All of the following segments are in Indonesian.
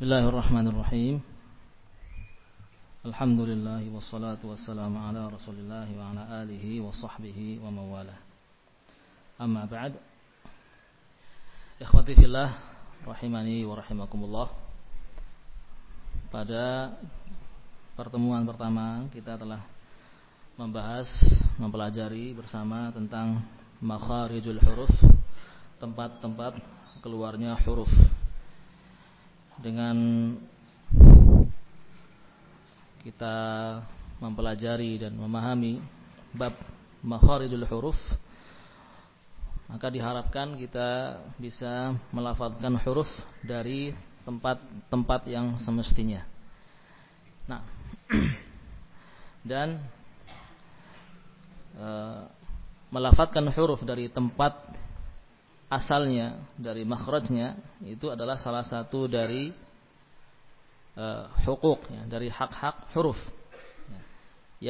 Bismillahirrahmanirrahim. Alhamdulillah wassalatu wassalamu ala rasulillah wa ala alihi wa sahbihi wa mawalah. Amma ba'd. Ikhwati fillah Rahimani wa rahimakumullah. Pada pertemuan pertama kita telah membahas, mempelajari bersama tentang makharijul huruf tempat-tempat keluarnya huruf dengan kita mempelajari dan memahami bab makharijul huruf maka diharapkan kita bisa melafalkan huruf dari tempat-tempat yang semestinya. Nah, dan e, melafatkan huruf dari tempat asalnya dari makhrajnya itu adalah salah satu dari uh, hukuk ya, dari hak-hak huruf ya,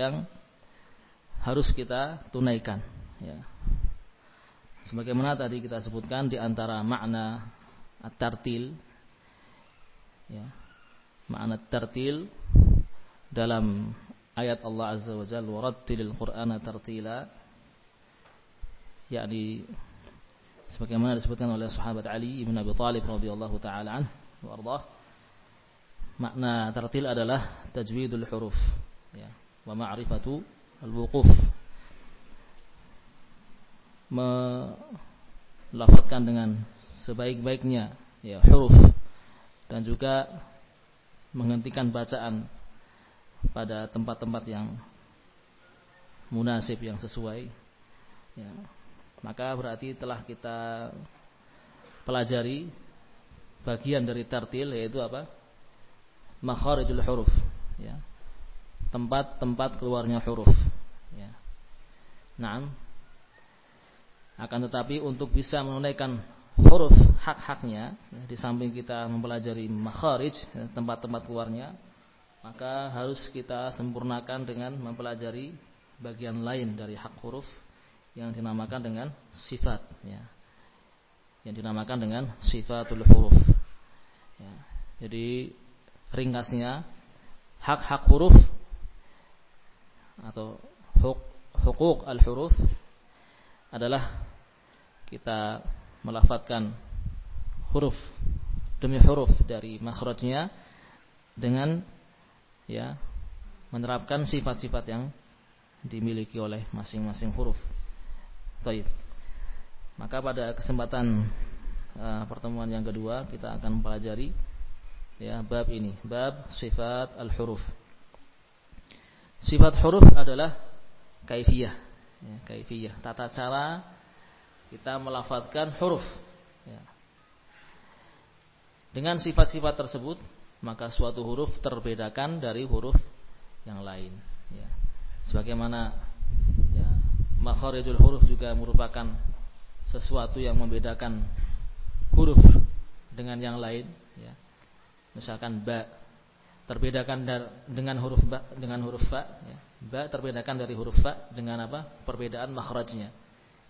yang harus kita tunaikan ya. Sebagaimana tadi kita sebutkan di antara makna at-tartil ya. Makna tartil dalam ayat Allah Azza wa Jalla warattilil Qur'ana tartila yakni sebagaimana disebutkan oleh sahabat Ali bin Abi Thalib radhiyallahu taala anhu wa makna tartil adalah tajwidul huruf ya wa ma'rifatu al-wuquf. Melafatkan dengan sebaik-baiknya ya huruf dan juga menghentikan bacaan pada tempat-tempat yang munasib yang sesuai ya maka berarti telah kita pelajari bagian dari tartil yaitu apa? makharijul huruf ya. Tempat-tempat keluarnya huruf ya. Naam. Akan tetapi untuk bisa menunaikan huruf hak-haknya ya, di samping kita mempelajari makharij ya, tempat-tempat keluarnya maka harus kita sempurnakan dengan mempelajari bagian lain dari hak huruf yang dinamakan dengan sifat ya. Yang dinamakan dengan sifatul huruf. Ya. Jadi ringkasnya hak-hak huruf atau huk hukuk al-huruf adalah kita melafatkan huruf demi huruf dari makhrajnya dengan ya menerapkan sifat-sifat yang dimiliki oleh masing-masing huruf. Taib. Maka pada kesempatan uh, pertemuan yang kedua kita akan mempelajari ya bab ini, bab sifat al-huruf. Sifat huruf adalah kaifiyah, ya, kaifiyah, tata cara kita melafadzkan huruf. Ya. Dengan sifat-sifat tersebut, maka suatu huruf terbedakan dari huruf yang lain. Ya. Sebagaimana makharijul huruf juga merupakan sesuatu yang membedakan huruf dengan yang lain ya. Misalkan ba terbedakan dengan huruf ba dengan huruf fa ya. Ba terbedakan dari huruf fa dengan apa? Perbedaan makhrajnya.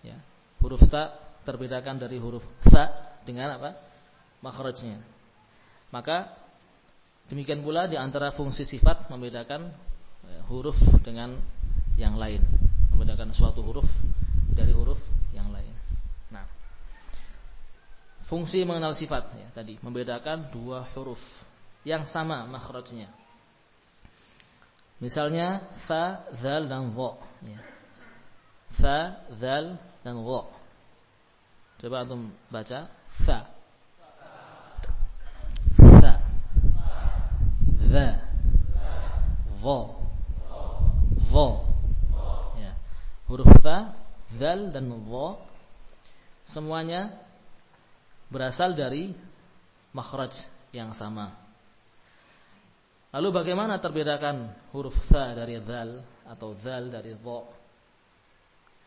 Ya. Huruf ta terbedakan dari huruf fa dengan apa? Makhrajnya. Maka demikian pula di antara fungsi sifat membedakan ya, huruf dengan yang lain membedakan suatu huruf dari huruf yang lain. Nah, fungsi mengenal sifat ya tadi membedakan dua huruf yang sama makhrajnya. Misalnya fa, zal dan dha ya. Fa, zal dan dha. Coba antum baca fa. Fa. Dha. Dha. Dha huruf fa, zal dan dha semuanya berasal dari makhraj yang sama. Lalu bagaimana terbedakan huruf fa dari zal atau zal dari dha?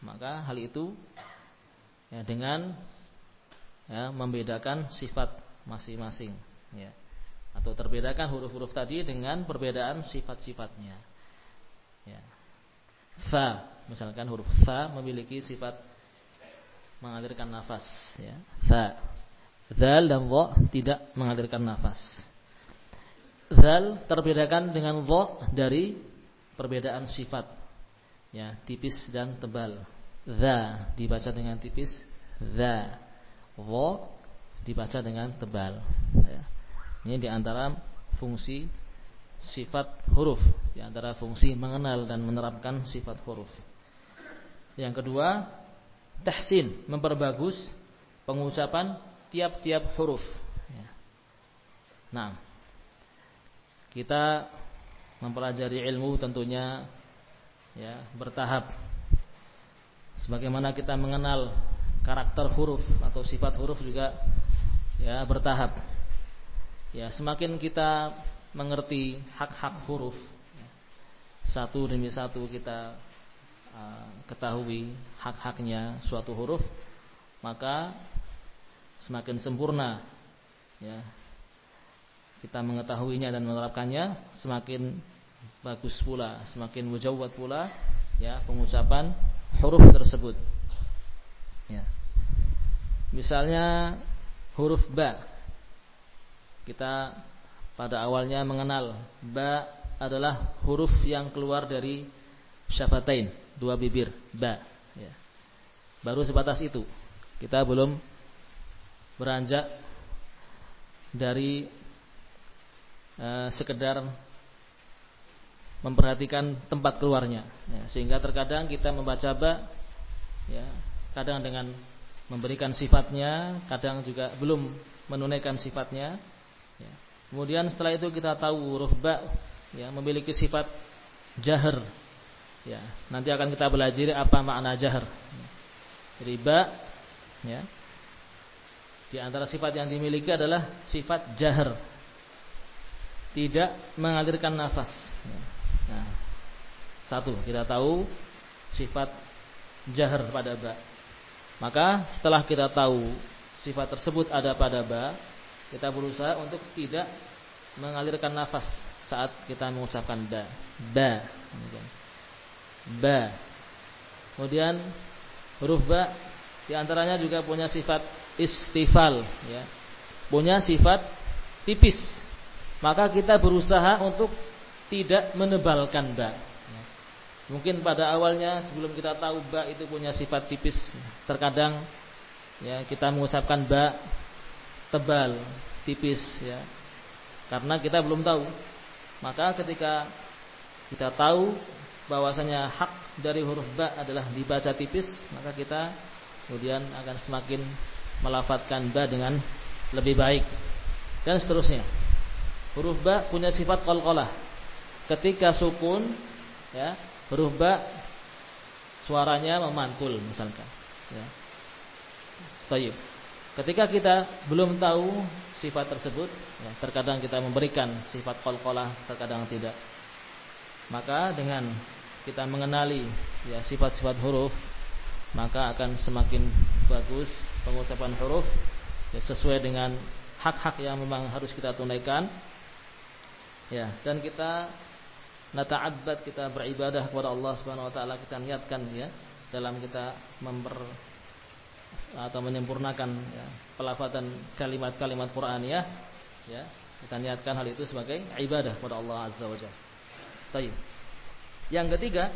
Maka hal itu ya, dengan ya, membedakan sifat masing-masing ya. Atau terbedakan huruf-huruf tadi dengan perbedaan sifat-sifatnya. Ya. Fa Misalkan huruf fa memiliki sifat mengalirkan nafas ya. Fa. Zal dan dha tidak mengalirkan nafas. Zal terbedakan dengan dha dari perbedaan sifat. Ya, tipis dan tebal. Za dibaca dengan tipis, za. Dha dibaca dengan tebal. Ya. Ini di antara fungsi sifat huruf, di antara fungsi mengenal dan menerapkan sifat huruf. Yang kedua, tahsin, memperbagus pengucapan tiap-tiap huruf. Ya. Nah, kita mempelajari ilmu tentunya ya bertahap. Sebagaimana kita mengenal karakter huruf atau sifat huruf juga ya bertahap. Ya, semakin kita mengerti hak-hak huruf satu demi satu kita ketahui hak-haknya suatu huruf, maka semakin sempurna ya kita mengetahuinya dan menerapkannya semakin bagus pula, semakin mujawwad pula ya pengucapan huruf tersebut. Ya. Misalnya huruf ba. Kita pada awalnya mengenal ba adalah huruf yang keluar dari syafatain, dua bibir, ba. Ya. Baru sebatas itu. Kita belum beranjak dari Eh, sekedar memperhatikan tempat keluarnya ya, sehingga terkadang kita membaca ba ya kadang dengan memberikan sifatnya kadang juga belum menunaikan sifatnya ya. kemudian setelah itu kita tahu huruf ba ya memiliki sifat jahar ya nanti akan kita belajar apa makna jahar ya. jadi ba ya di antara sifat yang dimiliki adalah sifat jahar tidak mengalirkan nafas. Nah, satu kita tahu sifat jahar pada ba. Maka setelah kita tahu sifat tersebut ada pada ba, kita berusaha untuk tidak mengalirkan nafas saat kita mengucapkan ba. Ba. Ba. Kemudian huruf ba di antaranya juga punya sifat istifal ya. Punya sifat tipis maka kita berusaha untuk tidak menebalkan ba. Mungkin pada awalnya sebelum kita tahu ba itu punya sifat tipis, terkadang ya kita mengucapkan ba tebal, tipis ya. Karena kita belum tahu. Maka ketika kita tahu bahwasanya hak dari huruf ba adalah dibaca tipis, maka kita kemudian akan semakin melafatkan ba dengan lebih baik dan seterusnya. Huruf ba punya sifat qalqalah. Ketika sukun ya, huruf ba suaranya memantul misalkan ya. Ketika kita belum tahu sifat tersebut, ya, terkadang kita memberikan sifat qalqalah, terkadang tidak. Maka dengan kita mengenali ya sifat-sifat huruf, maka akan semakin bagus pengucapan huruf ya, sesuai dengan hak-hak yang memang harus kita tunaikan Ya, dan kita nata'abbad kita beribadah kepada Allah Subhanahu wa taala kita niatkan ya dalam kita memper atau menyempurnakan ya, pelafatan kalimat-kalimat Quran ya. Ya, kita niatkan hal itu sebagai ibadah kepada Allah Azza wa Jalla. Yang ketiga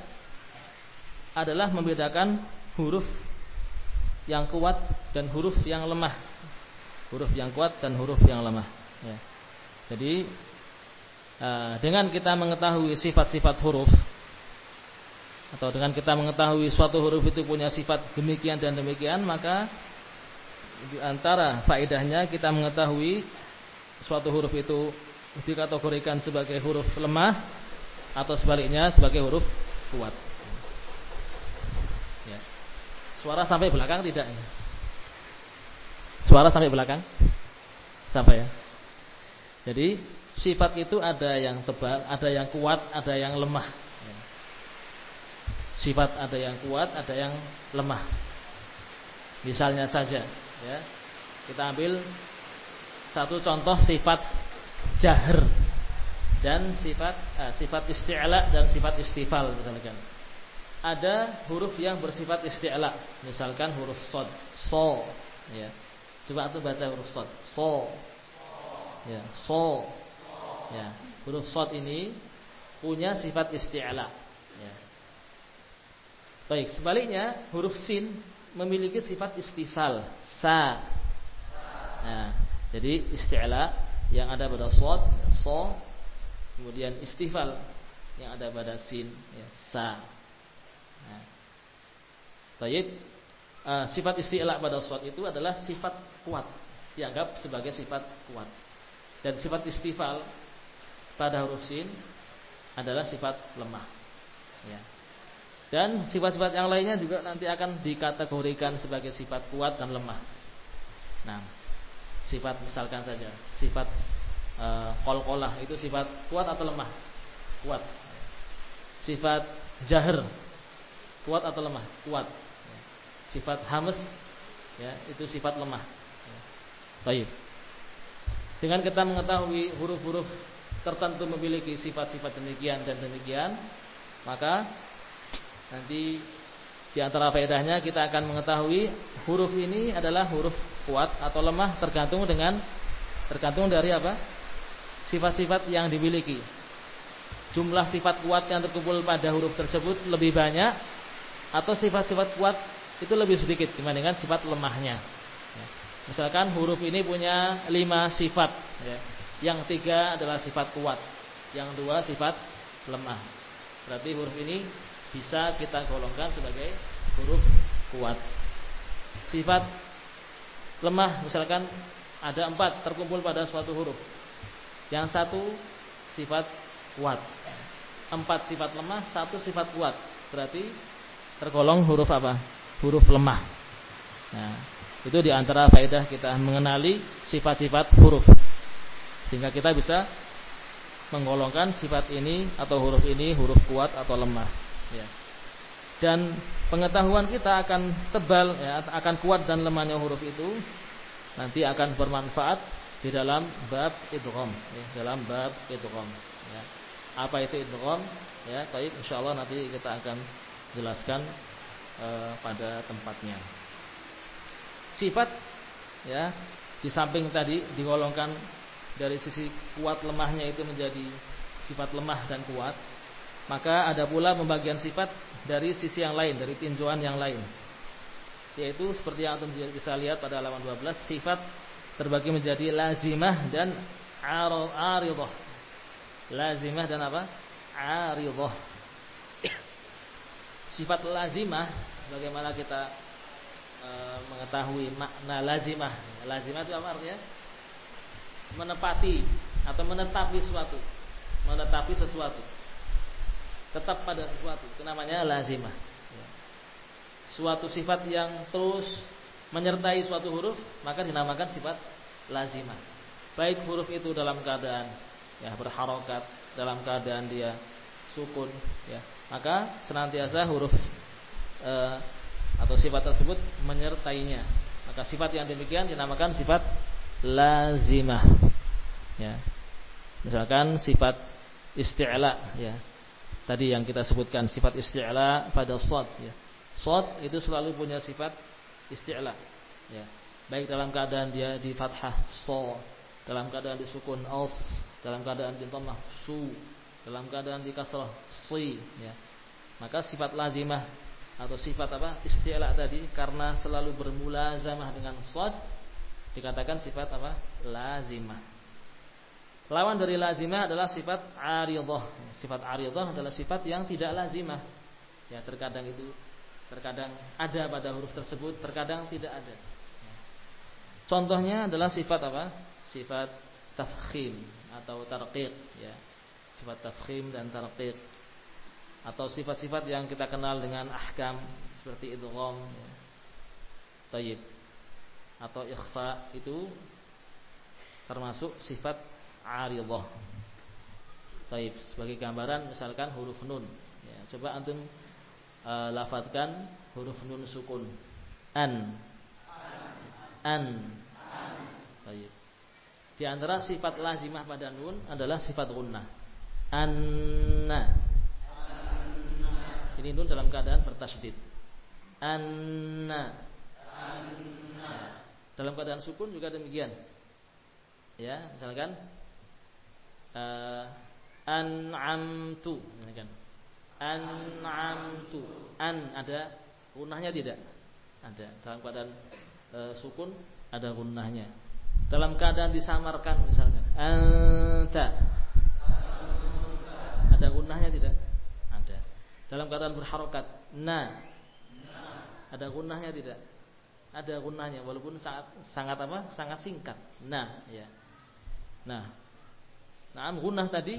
adalah membedakan huruf yang kuat dan huruf yang lemah. Huruf yang kuat dan huruf yang lemah. Ya. Jadi Eh, dengan kita mengetahui sifat-sifat huruf atau dengan kita mengetahui suatu huruf itu punya sifat demikian dan demikian maka di antara faedahnya kita mengetahui suatu huruf itu dikategorikan sebagai huruf lemah atau sebaliknya sebagai huruf kuat. Ya. Suara sampai belakang tidak? Suara sampai belakang? Sampai ya. Jadi sifat itu ada yang tebal, ada yang kuat, ada yang lemah. Sifat ada yang kuat, ada yang lemah. Misalnya saja, ya, kita ambil satu contoh sifat jahar dan sifat eh, sifat isti'la dan sifat istifal misalkan. Ada huruf yang bersifat isti'la, misalkan huruf sod, so, ya. Coba tuh baca huruf sod, so, ya, so, Ya, huruf sod ini punya sifat isti'la. Ya. Baik, sebaliknya huruf sin memiliki sifat istifal, sa. Nah, jadi isti'la yang ada pada sod, so, kemudian istifal yang ada pada sin, ya, sa. Nah. Baik, uh, sifat isti'la pada sod itu adalah sifat kuat, dianggap sebagai sifat kuat. Dan sifat istifal pada huruf sin adalah sifat lemah. Ya. Dan sifat-sifat yang lainnya juga nanti akan dikategorikan sebagai sifat kuat dan lemah. Nah, sifat misalkan saja, sifat kol-kolah itu sifat kuat atau lemah? Kuat. Sifat jahir kuat atau lemah? Kuat. Sifat hames ya, itu sifat lemah. Baik. Dengan kita mengetahui huruf-huruf tertentu memiliki sifat-sifat demikian dan demikian, maka Nanti di antara faedahnya kita akan mengetahui huruf ini adalah huruf kuat atau lemah tergantung dengan tergantung dari apa? Sifat-sifat yang dimiliki. Jumlah sifat kuat yang terkumpul pada huruf tersebut lebih banyak atau sifat-sifat kuat itu lebih sedikit dibandingkan sifat lemahnya. Ya. Misalkan huruf ini punya lima sifat, ya. yang tiga adalah sifat kuat, yang dua sifat lemah. Berarti huruf ini bisa kita golongkan sebagai huruf kuat. Sifat lemah misalkan ada empat terkumpul pada suatu huruf. Yang satu sifat kuat. Empat sifat lemah, satu sifat kuat. Berarti tergolong huruf apa? Huruf lemah. Nah, itu di antara faedah kita mengenali sifat-sifat huruf. Sehingga kita bisa menggolongkan sifat ini atau huruf ini huruf kuat atau lemah ya. Dan pengetahuan kita akan tebal ya, akan kuat dan lemahnya huruf itu nanti akan bermanfaat di dalam bab idgham ya, dalam bab idgham ya. Apa itu idgham? Ya, baik insyaallah nanti kita akan jelaskan uh, pada tempatnya. Sifat ya, di samping tadi digolongkan dari sisi kuat lemahnya itu menjadi sifat lemah dan kuat maka ada pula pembagian sifat dari sisi yang lain, dari tinjauan yang lain. Yaitu seperti yang antum bisa lihat pada halaman 12, sifat terbagi menjadi lazimah dan aridah. Lazimah dan apa? Aridah. Sifat lazimah bagaimana kita e, mengetahui makna lazimah. Lazimah itu apa artinya? Menepati atau menetapi sesuatu. Menetapi sesuatu tetap pada sesuatu itu namanya lazimah ya. suatu sifat yang terus menyertai suatu huruf maka dinamakan sifat lazimah. Baik huruf itu dalam keadaan ya berharokat dalam keadaan dia sukun ya maka senantiasa huruf eh, atau sifat tersebut menyertainya. Maka sifat yang demikian dinamakan sifat lazimah ya. Misalkan sifat isti'la ya. Tadi yang kita sebutkan sifat isti'la pada sad ya. Sad itu selalu punya sifat isti'la ya. Baik dalam keadaan dia di fathah so, dalam keadaan disukun aus, dalam keadaan di dhammah su, dalam keadaan di kasrah si ya. Maka sifat lazimah atau sifat apa? isti'la tadi karena selalu bermulazamah dengan sad dikatakan sifat apa? lazimah. Lawan dari lazimah adalah sifat aridah. Sifat aridah adalah sifat yang tidak lazimah. Ya, terkadang itu terkadang ada pada huruf tersebut, terkadang tidak ada. Contohnya adalah sifat apa? Sifat tafkhim atau tarqiq ya. Sifat tafkhim dan tarqiq. Atau sifat-sifat yang kita kenal dengan ahkam seperti idgham ya. Tayyib. Atau ikhfa itu termasuk sifat aridah. Taib sebagai gambaran misalkan huruf nun. Ya, coba antum uh, lafadzkan huruf nun sukun. An. An. Taib. Di antara sifat lazimah pada nun adalah sifat gunnah. Anna. Ini nun dalam keadaan bertasydid. Anna. Anna. Dalam keadaan sukun juga demikian. Ya, misalkan uh, An'amtu. Ini kan. An'amtu. An ada gunahnya tidak? Ada. Dalam keadaan e, sukun ada gunahnya. Dalam keadaan disamarkan misalkan. Anta. Ada gunahnya tidak? Ada. Dalam keadaan berharokat. Na. Ada gunahnya tidak? Ada gunahnya walaupun sangat sangat apa? Sangat singkat. Nah, ya. Nah, nah gunah tadi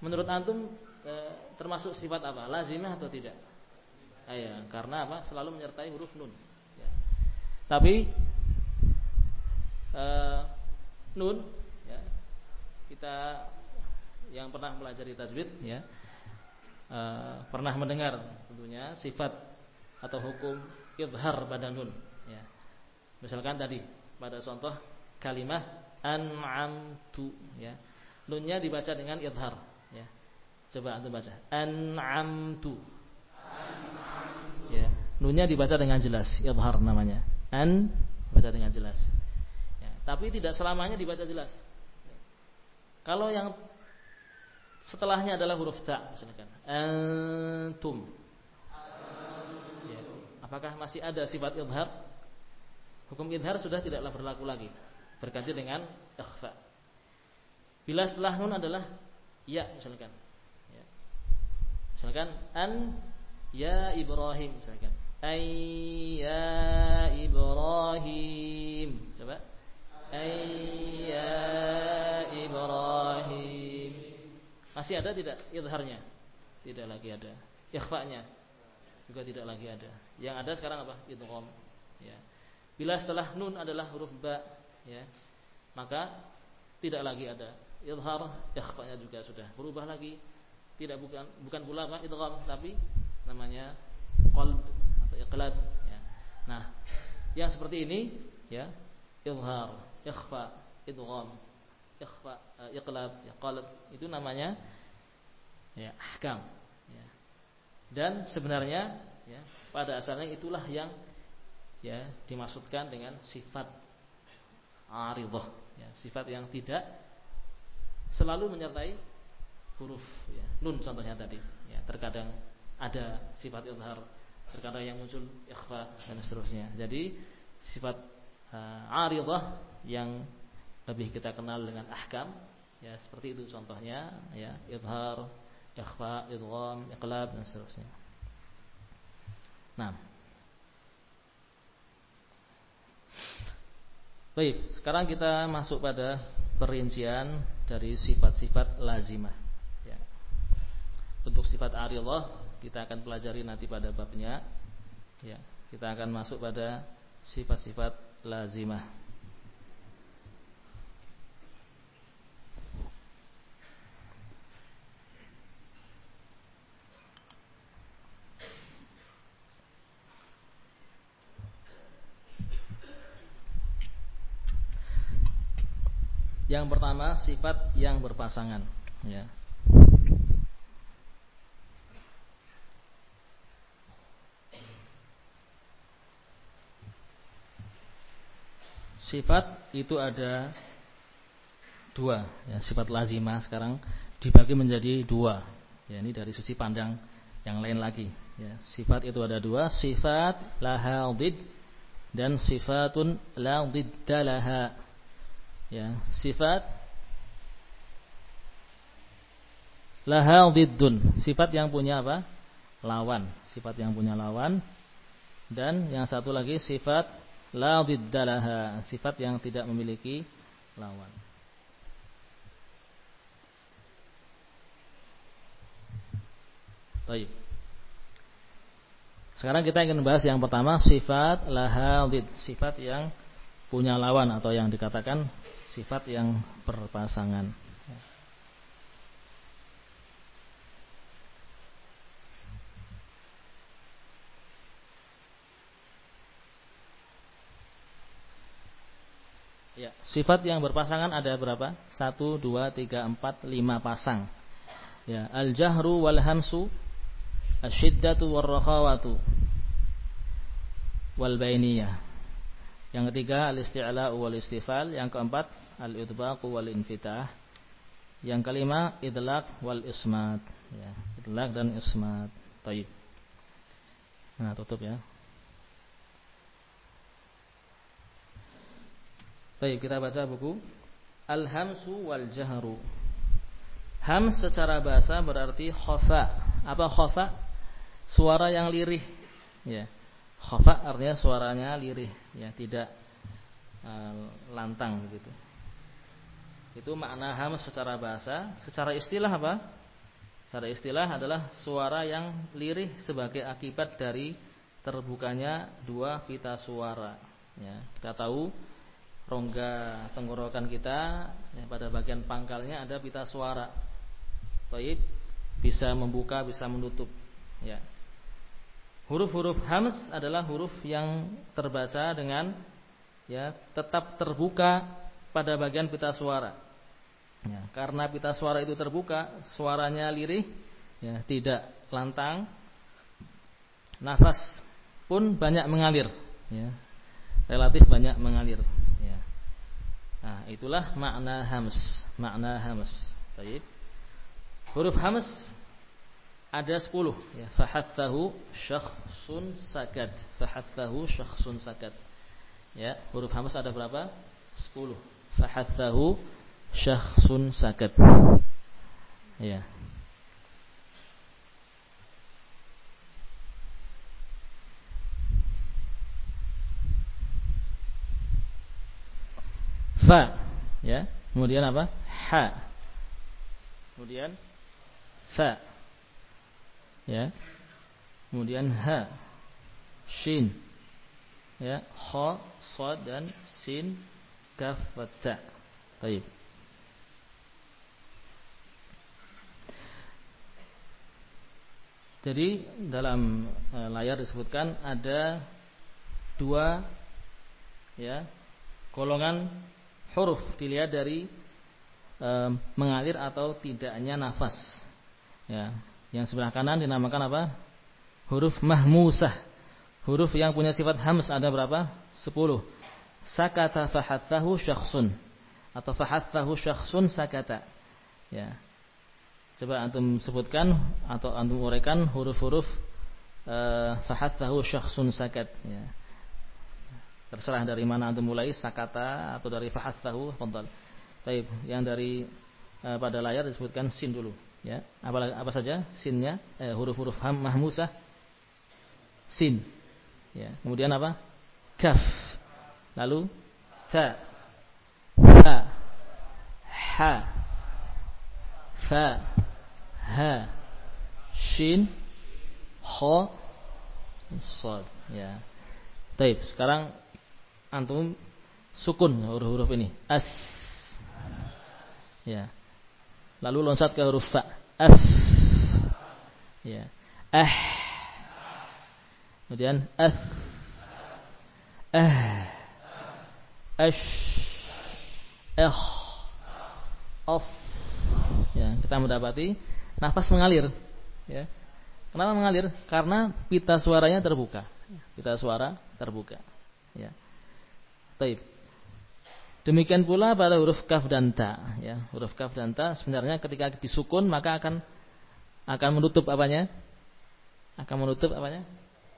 menurut antum termasuk sifat apa? Lazimah atau tidak? Ah, ya, karena apa? Selalu menyertai huruf nun. Ya. Tapi e, nun, ya, kita yang pernah pelajari tajwid, ya, e, pernah mendengar tentunya sifat atau hukum idhar pada nun. Ya. Misalkan tadi pada contoh kalimat an'amtu, ya. Nunnya dibaca dengan idhar Coba antum baca. An'amtu. Ya, nunnya dibaca dengan jelas, idhar namanya. An baca dengan jelas. Ya, tapi tidak selamanya dibaca jelas. Kalau yang setelahnya adalah huruf ta, misalkan. Antum. Ya, apakah masih ada sifat idhar? Hukum idhar sudah tidaklah berlaku lagi. Berganti dengan ikhfa. Bila setelah nun adalah ya misalkan Misalkan an ya Ibrahim misalkan. Ay ya Ibrahim. Coba. Ay ya Ibrahim. Masih ada tidak idharnya? Tidak lagi ada. Ikhfa'nya juga tidak lagi ada. Yang ada sekarang apa? Idgham. Ya. Bila setelah nun adalah huruf ba, ya, maka tidak lagi ada idhar, ikhfa'nya juga sudah berubah lagi tidak bukan bukan pula apa idgham tapi namanya qalb atau iqlab ya. Nah, yang seperti ini ya, izhar, ikhfa, idgham, ikhfa, uh, iqlab, ya qalb itu namanya ya ahkam ya. Dan sebenarnya ya, pada asalnya itulah yang ya dimaksudkan dengan sifat aridhah ya, sifat yang tidak selalu menyertai huruf ya. Nun contohnya tadi ya, terkadang ada sifat izhar, terkadang yang muncul ikhfa dan seterusnya. Jadi sifat uh, aridah yang lebih kita kenal dengan ahkam ya seperti itu contohnya ya izhar, ikhfa, idgham, iqlab dan seterusnya. Nah. Baik, sekarang kita masuk pada perincian dari sifat-sifat lazimah. Untuk sifat aridhah kita akan pelajari nanti pada babnya. Ya, kita akan masuk pada sifat-sifat lazimah. Yang pertama sifat yang berpasangan ya. Sifat itu ada dua, ya, sifat lazimah sekarang dibagi menjadi dua. Ya, ini dari sisi pandang yang lain lagi. Ya, sifat itu ada dua, sifat laha udid dan sifatun la laha. Ya, sifat laha udiddun, sifat yang punya apa? Lawan, sifat yang punya lawan. Dan yang satu lagi sifat la diddalaha sifat yang tidak memiliki lawan Baik. Sekarang kita ingin membahas yang pertama sifat laha did, sifat yang punya lawan atau yang dikatakan sifat yang berpasangan. Ya, sifat yang berpasangan ada berapa? Satu, dua, tiga, empat, lima pasang. Ya, al-jahru wal hamsu, asyiddatu wal rakhawatu, wal bainiyah. Yang ketiga al-isti'la'u wal istifal, yang keempat al-idbaqu wal infitah. Yang kelima idlaq wal ismat. Ya, idlaq dan ismat. Taib. Nah, tutup ya. Baik, kita baca buku Al-Hamsu wal Jahru. Hams secara bahasa berarti khafa. Apa khafa? Suara yang lirih. Ya. Khafa artinya suaranya lirih, ya, tidak uh, lantang gitu. Itu makna hams secara bahasa, secara istilah apa? Secara istilah adalah suara yang lirih sebagai akibat dari terbukanya dua pita suara. Ya, kita tahu rongga tenggorokan kita ya, pada bagian pangkalnya ada pita suara. Taib bisa membuka, bisa menutup. Ya. Huruf-huruf hams adalah huruf yang terbaca dengan ya tetap terbuka pada bagian pita suara. Ya, karena pita suara itu terbuka, suaranya lirih, ya tidak lantang, nafas pun banyak mengalir, ya, relatif banyak mengalir. Nah, itulah makna hams, makna hams. Baik. Huruf hams ada 10 ya. Fahathahu syakhsun sakat. Fahathahu syakhsun sakat. Ya, huruf hams ada berapa? 10. Fahathahu syakhsun sakat. Ya. Fa ya. Kemudian apa? Ha. Kemudian fa. Ya. Kemudian ha. Shin. Ya. Kha sad dan sin kaf wa ta baik. Jadi dalam eh, layar disebutkan ada dua ya golongan huruf dilihat dari e, mengalir atau tidaknya nafas. Ya, yang sebelah kanan dinamakan apa? Huruf mahmusah. Huruf yang punya sifat hams ada berapa? 10. Sakata fahathahu syakhsun atau fahathahu syakhsun sakata. Ya. Coba antum sebutkan atau antum uraikan huruf-huruf e, fahathahu syakhsun sakat ya. Terserah dari mana antum mulai sakata atau dari fahatsahu, fadhal. Baik, yang dari uh, pada layar disebutkan sin dulu, ya. Apa apa saja sinnya, eh, huruf-huruf ham mahmusah. Sin. Ya. Kemudian apa? Kaf. Lalu ta. Ha. Ha. Fa. Ha. Shin. Kha. Sad. Ya. Baik, sekarang antum sukun huruf-huruf ini. As. Ya. Lalu loncat ke huruf fa. Af. Ya. Ah. Kemudian as. Ah. Ash. Eh. Os. Ya, kita mendapati nafas mengalir. Ya. Kenapa mengalir? Karena pita suaranya terbuka. Pita suara terbuka. Ya. Taib. Demikian pula pada huruf kaf dan ta, ya. Huruf kaf dan ta sebenarnya ketika disukun maka akan akan menutup apanya? Akan menutup apanya?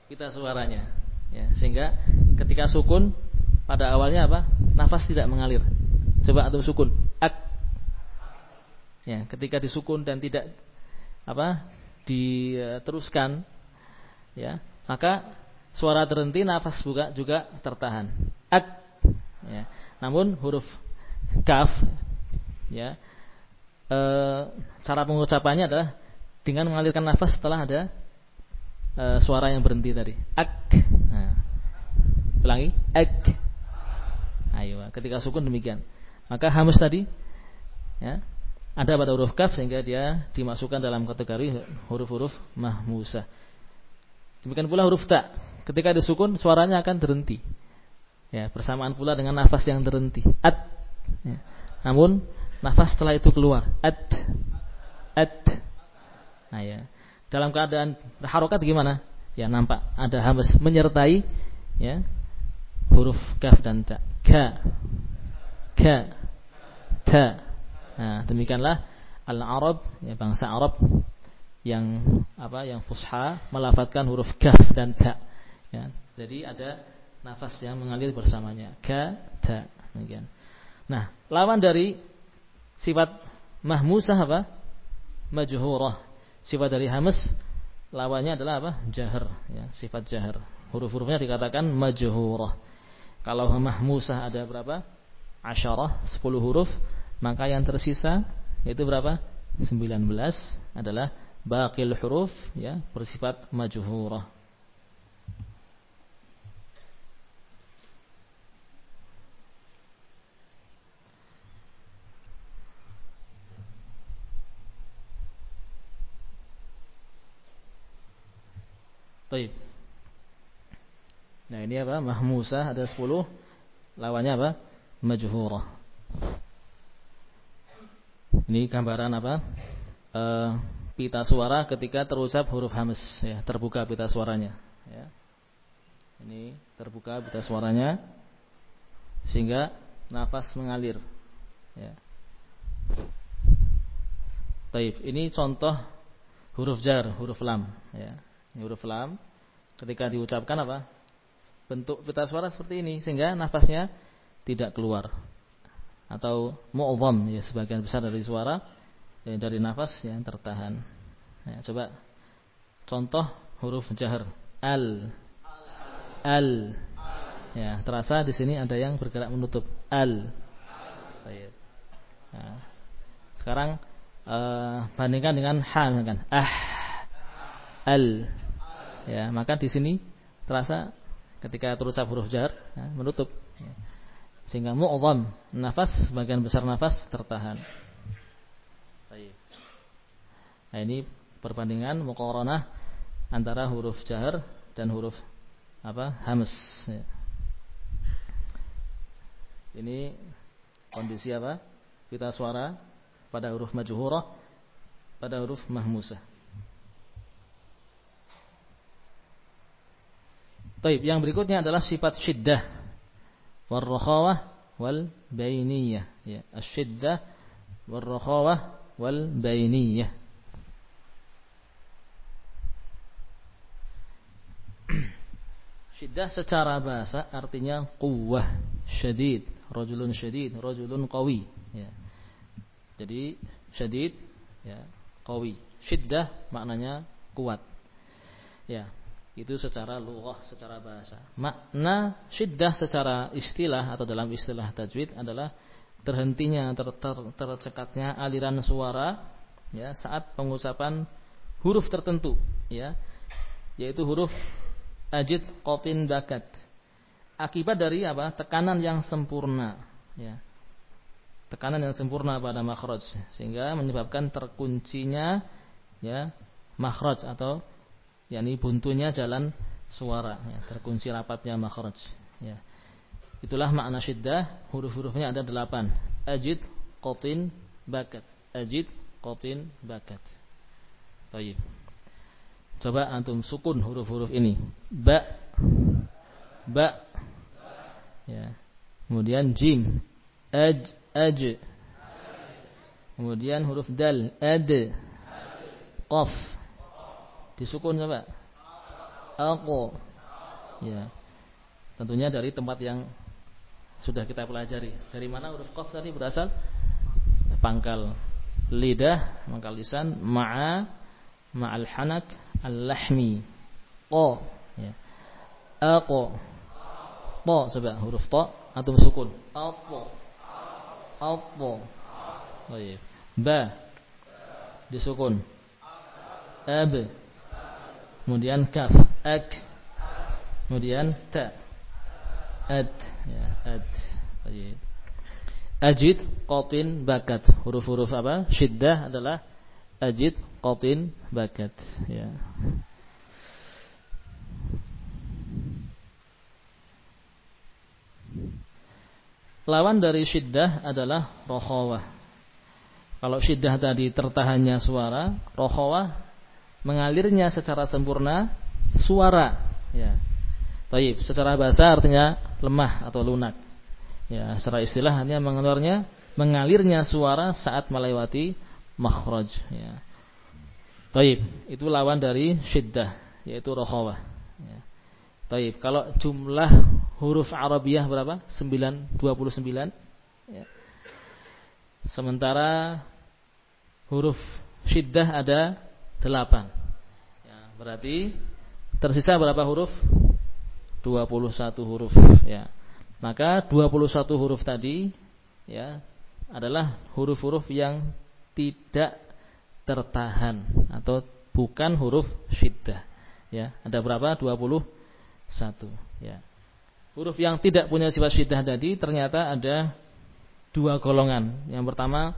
Kita suaranya. Ya, sehingga ketika sukun pada awalnya apa? Nafas tidak mengalir. Coba atau sukun. Ak. Ya, ketika disukun dan tidak apa? diteruskan ya, maka suara terhenti, nafas juga juga tertahan. Ak Ya. Namun huruf kaf ya e, cara pengucapannya adalah dengan mengalirkan nafas setelah ada e, suara yang berhenti tadi. Ak. Nah. Ulangi. Ak. Ayo, ketika sukun demikian. Maka hamus tadi ya, ada pada huruf kaf sehingga dia dimasukkan dalam kategori huruf-huruf mahmusah. Demikian pula huruf ta. Ketika disukun suaranya akan berhenti. Ya, bersamaan pula dengan nafas yang terhenti. At. Ya. Namun nafas setelah itu keluar. At. At. Nah, ya. Dalam keadaan harokat gimana? Ya nampak ada hamas menyertai ya huruf kaf dan ta. Ka. Ka. Ta. Nah, demikianlah al-Arab, ya bangsa Arab yang apa yang fusha melafatkan huruf kaf dan ta. Ya. Jadi ada nafas yang mengalir bersamanya. Ka, ta. Demikian. Nah, lawan dari sifat mahmusah apa? Majhurah. Sifat dari hamas lawannya adalah apa? Jahar, ya, sifat jahar. Huruf-hurufnya dikatakan majhurah. Kalau mahmusah ada berapa? Asyarah, 10 huruf, maka yang tersisa yaitu berapa? 19 adalah baqil huruf ya, bersifat majhurah. Taib. Nah ini apa? Mahmusah ada 10 Lawannya apa? Majhurah Ini gambaran apa? E, pita suara ketika terucap huruf hamas ya, Terbuka pita suaranya ya. Ini terbuka pita suaranya Sehingga nafas mengalir ya. Taib. Ini contoh huruf jar, huruf lam ya huruf lam ketika diucapkan apa? Bentuk pita suara seperti ini sehingga nafasnya tidak keluar. Atau mu'dham ya sebagian besar dari suara ya, dari nafas yang tertahan. Ya, coba contoh huruf jahar. Al. Al. Ya terasa di sini ada yang bergerak menutup. Al. Nah, sekarang uh, bandingkan dengan ha kan ah. Al ya maka di sini terasa ketika terucap huruf jar ya, menutup. Ya. sehingga mu'dham nafas bagian besar nafas tertahan. Nah ini perbandingan muqaranah antara huruf jar dan huruf apa hams ya. ini kondisi apa? Kita suara pada huruf majhurah pada huruf mahmusah Taib, yang berikutnya adalah sifat syiddah warrakhawah wal bainiyah ya asyiddah warrakhawah wal bainiyah Syiddah secara bahasa artinya quwwah, syadid, rajulun syadid, rajulun qawi ya. Jadi syadid ya, qawi. Syiddah maknanya kuat. Ya, itu secara lughah, secara bahasa. Makna syiddah secara istilah atau dalam istilah tajwid adalah terhentinya ter, ter, tercekatnya aliran suara ya saat pengucapan huruf tertentu ya. Yaitu huruf ajid qatin bakat. Akibat dari apa? Tekanan yang sempurna ya. Tekanan yang sempurna pada makhraj. Sehingga menyebabkan terkuncinya ya makhraj atau yakni buntunya jalan suara ya, terkunci rapatnya makhraj ya. Itulah makna syiddah, huruf-hurufnya ada delapan. Ajid, qatin, bakat. Ajid, qatin, bakat. Baik. Coba antum sukun huruf-huruf ini. Ba ba ya. Kemudian jim, aj, aj. Kemudian huruf dal, ad. Qaf, Disukun coba. Aku. Ya. Tentunya dari tempat yang sudah kita pelajari. Dari mana huruf qaf tadi berasal? Pangkal lidah, pangkal lisan, ma'a ma'al hanak al-lahmi. Qa. Ya. Aku. To coba huruf to atau sukun. Aku. Aku. Baik. Ba. Disukun. Ab kemudian kaf ak. Kemudian ta. Ad ya ad. Baik. ajid qatin bakat. Huruf-huruf apa? Syiddah adalah ajid qatin bakat ya. Lawan dari syiddah adalah rohawah. Kalau syiddah tadi tertahannya suara, rohawah mengalirnya secara sempurna suara ya. Taib, secara bahasa artinya lemah atau lunak. Ya, secara istilah hanya mengalirnya mengalirnya suara saat melewati makhraj ya. Taib, itu lawan dari syiddah yaitu rokhawah. Ya. Taib, kalau jumlah huruf Arabiah berapa? 9 29 ya. Sementara huruf syiddah ada 8. Ya, berarti tersisa berapa huruf? 21 huruf ya. Maka 21 huruf tadi ya adalah huruf-huruf yang tidak tertahan atau bukan huruf syiddah. Ya, ada berapa? 21. Ya. Huruf yang tidak punya sifat syiddah tadi ternyata ada dua golongan. Yang pertama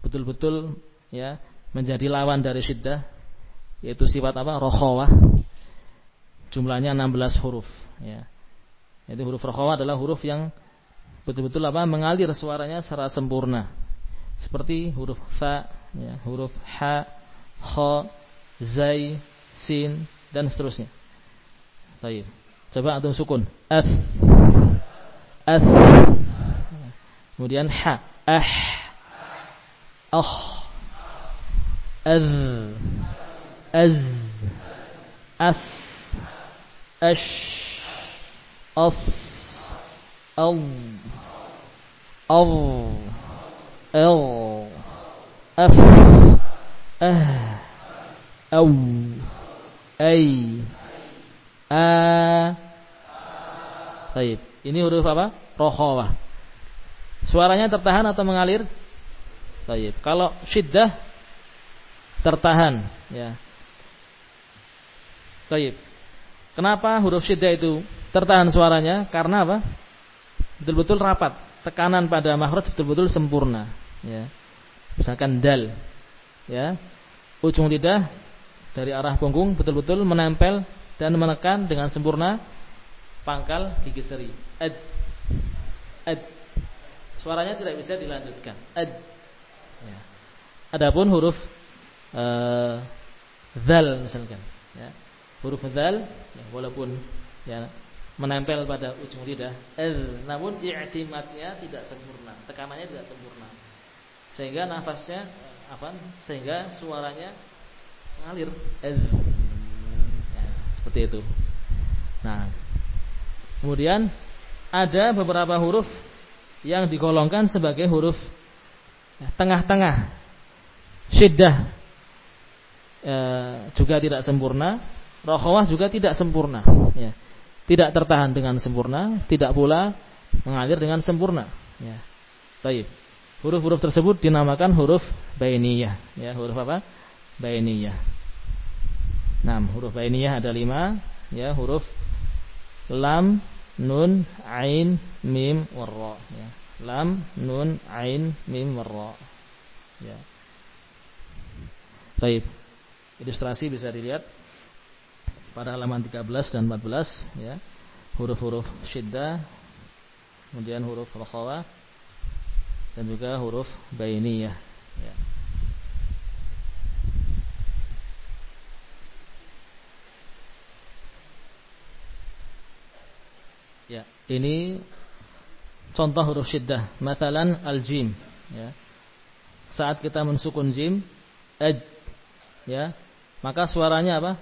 betul-betul ya menjadi lawan dari syiddah yaitu sifat apa? rokhawah. Jumlahnya 16 huruf ya. Jadi huruf rokhawah adalah huruf yang betul-betul apa? mengalir suaranya secara sempurna. Seperti huruf fa, ya, huruf ha, kha, zai, sin dan seterusnya. Baik. Coba antum sukun. Af. Af. Kemudian ha, ah. Ah. Az. Az. As. Ash. As. Al. Al. Al. Af. Ah. Aw. Ay. A. Baik. Ini huruf apa? Rokhawah. Suaranya tertahan atau mengalir? Baik. Kalau syiddah tertahan, ya. Baik. Kenapa huruf syiddah itu tertahan suaranya? Karena apa? Betul-betul rapat. Tekanan pada makhraj betul-betul sempurna, ya. Misalkan dal, ya. Ujung lidah dari arah punggung betul-betul menempel dan menekan dengan sempurna pangkal gigi seri. Ad. Ad suaranya tidak bisa dilanjutkan. Ad. Ya. Adapun huruf uh, zal misalkan, ya. Huruf zal ya, walaupun ya menempel pada ujung lidah, ad, namun i'timadnya tidak sempurna, tekanannya tidak sempurna, sehingga nafasnya eh, apa? Sehingga suaranya mengalir. Ad. Ya, seperti itu. Nah, kemudian ada beberapa huruf yang digolongkan sebagai huruf tengah-tengah. Syiddah e, juga tidak sempurna, rokhawah juga tidak sempurna. Ya. Tidak tertahan dengan sempurna, tidak pula mengalir dengan sempurna. Ya. Taib. Huruf-huruf tersebut dinamakan huruf bainiyah. Ya, huruf apa? Bainiyah. Nah, huruf bainiyah ada lima. Ya, huruf lam, nun, ain, mim, warra. Ya. Lam, nun, ain, mim, warra. Ya. Baik. Ilustrasi bisa dilihat pada halaman 13 dan 14 ya. Huruf-huruf syiddah, kemudian huruf rakhawa dan juga huruf bainiyah ya. Ya, ini contoh huruf syiddah. Matalan al-jim, ya. Saat kita mensukun jim, ed, ya, maka suaranya apa?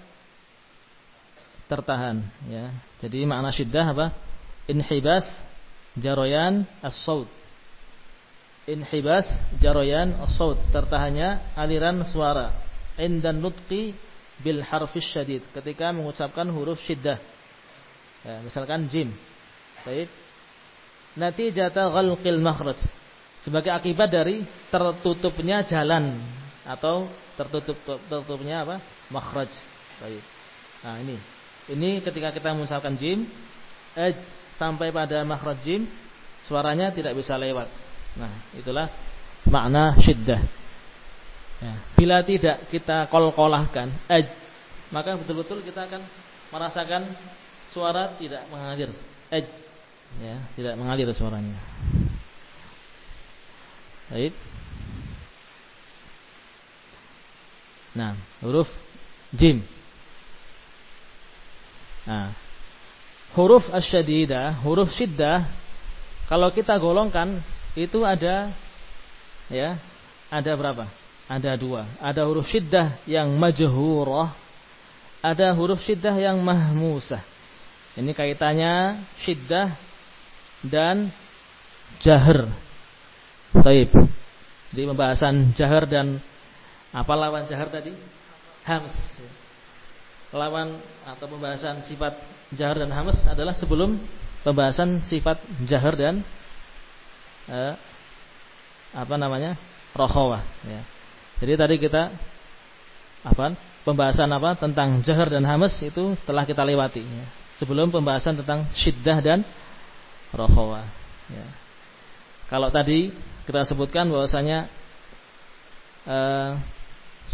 Tertahan, ya. Jadi makna syiddah apa? Inhibas jaroyan as-saut. Inhibas jaroyan as-saut, tertahannya aliran suara. Indan nutqi bil harfis syadid, ketika mengucapkan huruf syiddah. Ya, misalkan jim, Baik. Natijata ghalqil makhraj. Sebagai akibat dari tertutupnya jalan atau tertutup tertutupnya apa? makhraj. Baik. Nah, ini. Ini ketika kita mengucapkan jim ej sampai pada makhraj jim suaranya tidak bisa lewat. Nah, itulah makna syiddah. Ya. Bila tidak kita kol-kolahkan maka betul-betul kita akan merasakan suara tidak mengalir. Ej ya tidak mengalir suaranya baik nah huruf jim nah huruf asyadidah huruf syiddah kalau kita golongkan itu ada ya ada berapa ada dua. Ada huruf syiddah yang majhurah, ada huruf syiddah yang mahmusah. Ini kaitannya syiddah dan jahar. Taib. Jadi pembahasan jahar dan apa lawan jahar tadi? Hams. Lawan atau pembahasan sifat jahar dan hams adalah sebelum pembahasan sifat jahar dan eh, apa namanya? rokhawah ya. Jadi tadi kita apa? Pembahasan apa tentang jahar dan hamas itu telah kita lewati ya. Sebelum pembahasan tentang syiddah dan rokhawah ya. Kalau tadi kita sebutkan bahwasanya eh,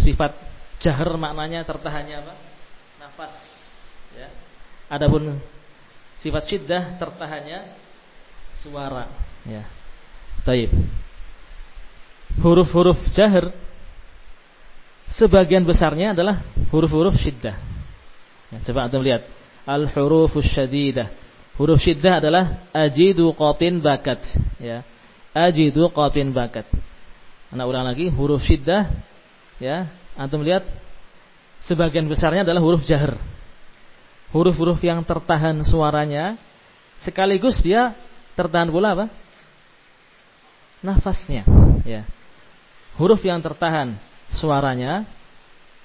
sifat jahar maknanya tertahannya apa? Nafas ya. Adapun sifat syiddah tertahannya suara ya. Taib huruf-huruf jahar sebagian besarnya adalah huruf-huruf syiddah. Ya, coba Anda lihat al-hurufus syadidah. Huruf syiddah adalah ajidu qatin bakat, ya. Ajidu qatin bakat. Anak ulang lagi huruf syiddah ya. Antum lihat sebagian besarnya adalah huruf jahar. Huruf-huruf yang tertahan suaranya sekaligus dia tertahan pula apa? Nafasnya, ya huruf yang tertahan suaranya,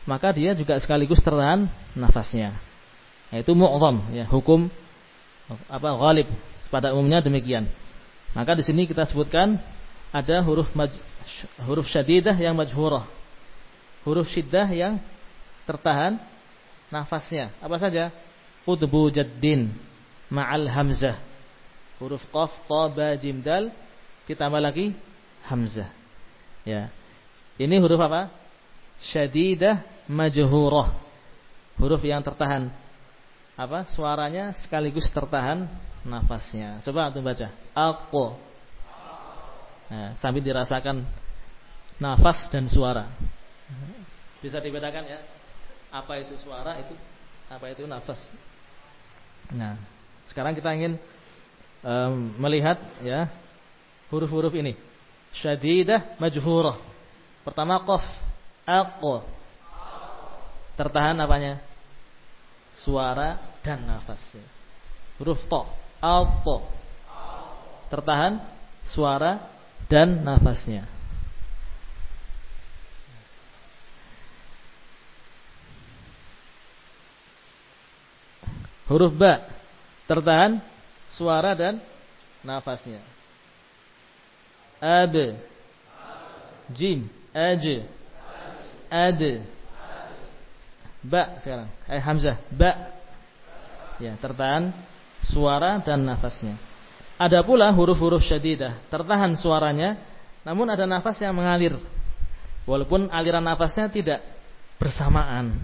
maka dia juga sekaligus tertahan nafasnya. Yaitu mu'dham ya, hukum apa ghalib pada umumnya demikian. Maka di sini kita sebutkan ada huruf huruf syadidah yang majhurah. Huruf syiddah yang tertahan nafasnya. Apa saja? Qutbu jaddin ma'al hamzah. Huruf qaf, ta, ba, jim, dal ditambah lagi hamzah. Ya. Ini huruf apa? Syadidah majhurah. Huruf yang tertahan. Apa? Suaranya sekaligus tertahan nafasnya. Coba antum baca. Aku. Nah, sambil dirasakan nafas dan suara. Bisa dibedakan ya? Apa itu suara itu apa itu nafas. Nah, sekarang kita ingin um, melihat ya huruf-huruf ini. Syadidah majhurah. Pertama qaf, aku. Tertahan apanya? Suara dan nafasnya. Huruf to, alto. Tertahan suara dan nafasnya. Huruf ba. Tertahan suara dan nafasnya. Ab, jim, aj. Ad. Ba sekarang. Eh hamzah. Ba. Ya tertahan suara dan nafasnya. Ada pula huruf-huruf syadidah. Tertahan suaranya namun ada nafas yang mengalir. Walaupun aliran nafasnya tidak bersamaan.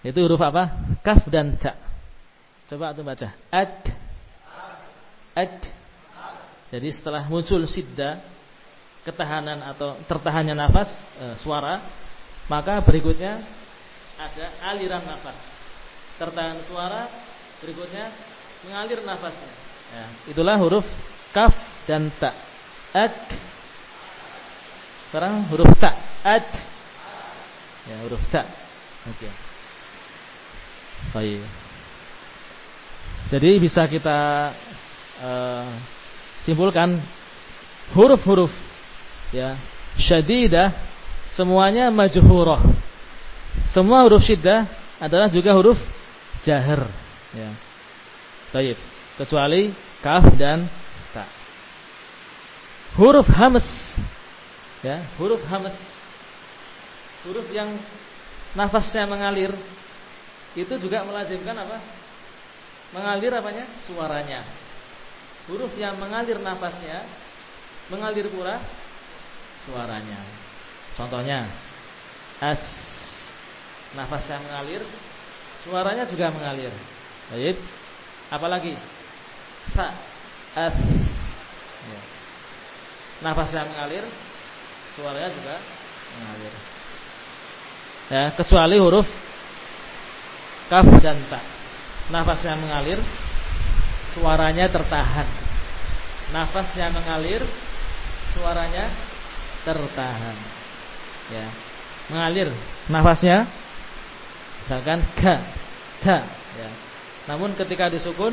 Itu huruf apa? Kaf dan ta coba tuh baca ad ad jadi setelah muncul sidda ketahanan atau tertahannya nafas e, suara, maka berikutnya ada aliran nafas. Tertahan suara, berikutnya mengalir nafasnya. Ya, itulah huruf kaf dan ta. Ad. Sekarang huruf ta. Ad. Ya, huruf ta. Oke. Okay. Baik. Jadi bisa kita uh, simpulkan huruf-huruf ya. Syadidah semuanya majhurah. Semua huruf syiddah adalah juga huruf jahar ya. Taib. kecuali kaf dan ta. Huruf hamas ya. Huruf hamas. Huruf yang nafasnya mengalir itu juga melazimkan apa mengalir apanya suaranya huruf yang mengalir nafasnya mengalir pula suaranya. Contohnya as nafas yang mengalir, suaranya juga mengalir. Baik. Apalagi fa as ya. Nafas yang mengalir, suaranya juga mengalir. Ya, kecuali huruf kaf dan ta. Nafas yang mengalir, suaranya tertahan. Nafas yang mengalir, suaranya tertahan. ya mengalir nafasnya misalkan ga da ya namun ketika disukun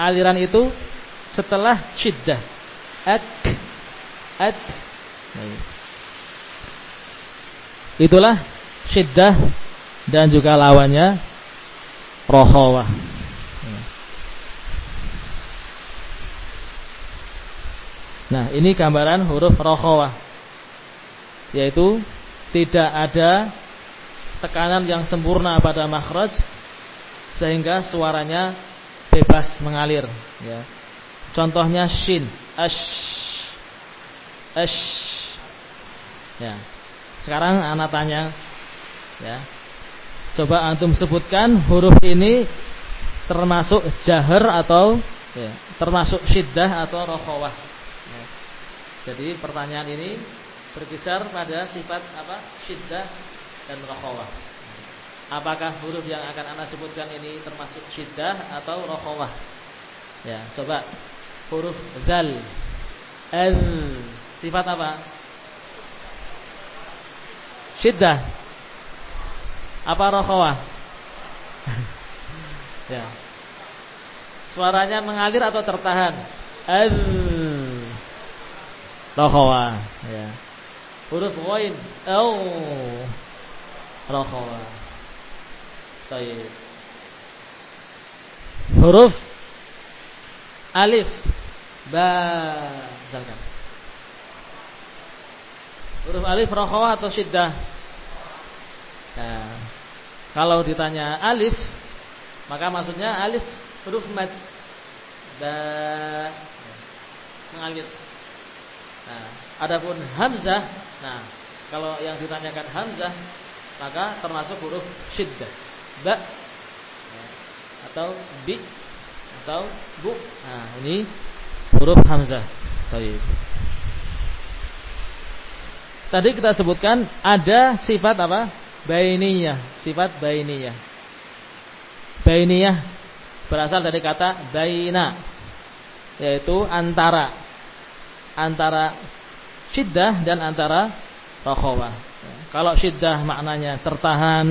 aliran itu setelah syiddah at at itulah syiddah dan juga lawannya rohawah Nah ini gambaran huruf rohawah Yaitu tidak ada tekanan yang sempurna pada makhraj Sehingga suaranya bebas mengalir ya. Contohnya shin Ash Ash Ya Sekarang anak tanya ya. Coba antum sebutkan huruf ini Termasuk jahar atau ya, Termasuk syiddah atau rohawah jadi pertanyaan ini berkisar pada sifat apa? Syiddah dan rokhawah. Apakah huruf yang akan anda sebutkan ini termasuk syiddah atau rokhawah? Ya, coba huruf zal, al, sifat apa? Syiddah. Apa rokhawah? ya. Suaranya mengalir atau tertahan? Al Rakhawa ya. Huruf ghain au rakhawa. Baik. Huruf alif ba misalkan. Huruf alif rakhawa atau syiddah? Nah, kalau ditanya alif maka maksudnya alif huruf mad ba mengalir Nah, adapun hamzah, nah kalau yang ditanyakan hamzah maka termasuk huruf syiddah. Ba atau bi atau bu. Nah, ini huruf hamzah. Baik. Tadi kita sebutkan ada sifat apa? Bainiyah, sifat bainiyah. Bainiyah berasal dari kata baina yaitu antara antara syiddah dan antara rakhawah. Kalau syiddah maknanya tertahan,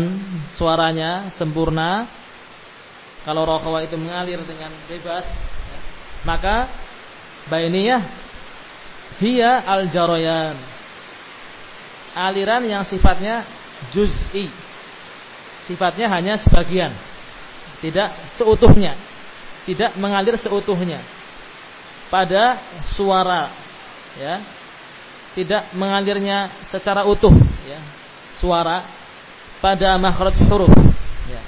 suaranya sempurna. Kalau rakhawah itu mengalir dengan bebas, maka bainiyah hiya al-jarayan. Aliran yang sifatnya juz'i. Sifatnya hanya sebagian. Tidak seutuhnya. Tidak mengalir seutuhnya. Pada suara ya tidak mengalirnya secara utuh ya suara pada makhraj huruf ya.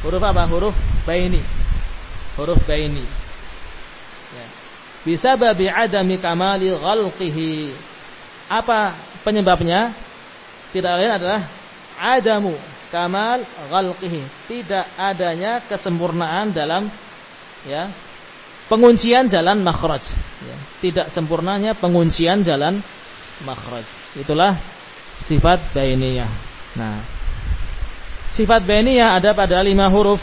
huruf apa huruf baini huruf baini ya. bisa babi adami kamali ghalqihi apa penyebabnya tidak lain adalah adamu kamal ghalqihi. Tidak adanya kesempurnaan dalam ya penguncian jalan makhraj. Ya. tidak sempurnanya penguncian jalan makhraj. Itulah sifat bainiyah. Nah sifat bainiyah ada pada lima huruf.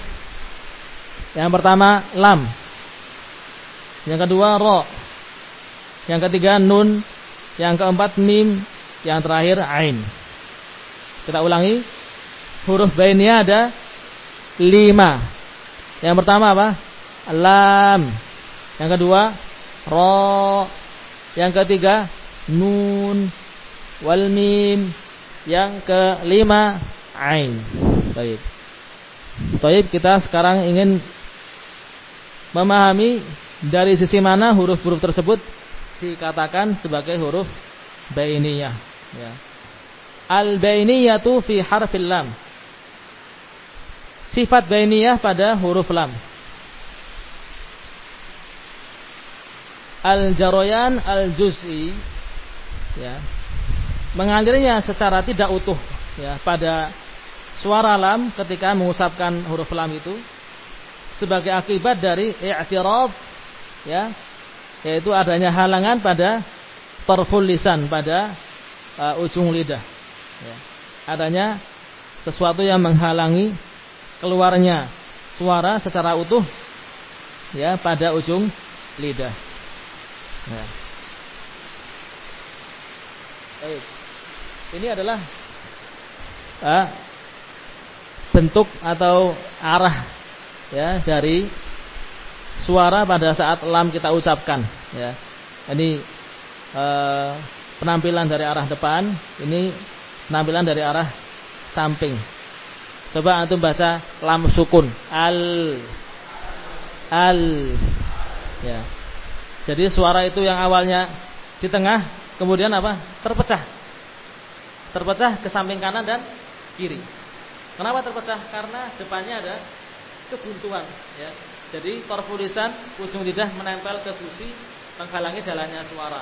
Yang pertama lam. Yang kedua ro yang ketiga nun. Yang keempat mim. Yang terakhir ain kita ulangi huruf bainiyah ada lima yang pertama apa lam yang kedua ro. Yang ketiga nun wal mim. Yang kelima ain. Baik. Baik, kita sekarang ingin memahami dari sisi mana huruf-huruf tersebut dikatakan sebagai huruf bainiyah ya. Al bainiyatu fi harfil lam. Sifat bainiyah pada huruf lam. al-jaroyan al-juz'i ya mengalirnya secara tidak utuh ya pada suara lam ketika mengusapkan huruf lam itu sebagai akibat dari i'tirad ya yaitu adanya halangan pada tarful lisan pada uh, ujung lidah ya. adanya sesuatu yang menghalangi keluarnya suara secara utuh ya pada ujung lidah Ya. Baik. Ini adalah uh, bentuk atau arah ya dari suara pada saat lam kita ucapkan ya. Ini uh, penampilan dari arah depan, ini penampilan dari arah samping. Coba antum baca lam sukun al al ya. Jadi suara itu yang awalnya di tengah kemudian apa? terpecah. Terpecah ke samping kanan dan kiri. Kenapa terpecah? Karena depannya ada kebuntuan ya. Jadi torfulisan ujung lidah menempel ke gusi menghalangi jalannya suara.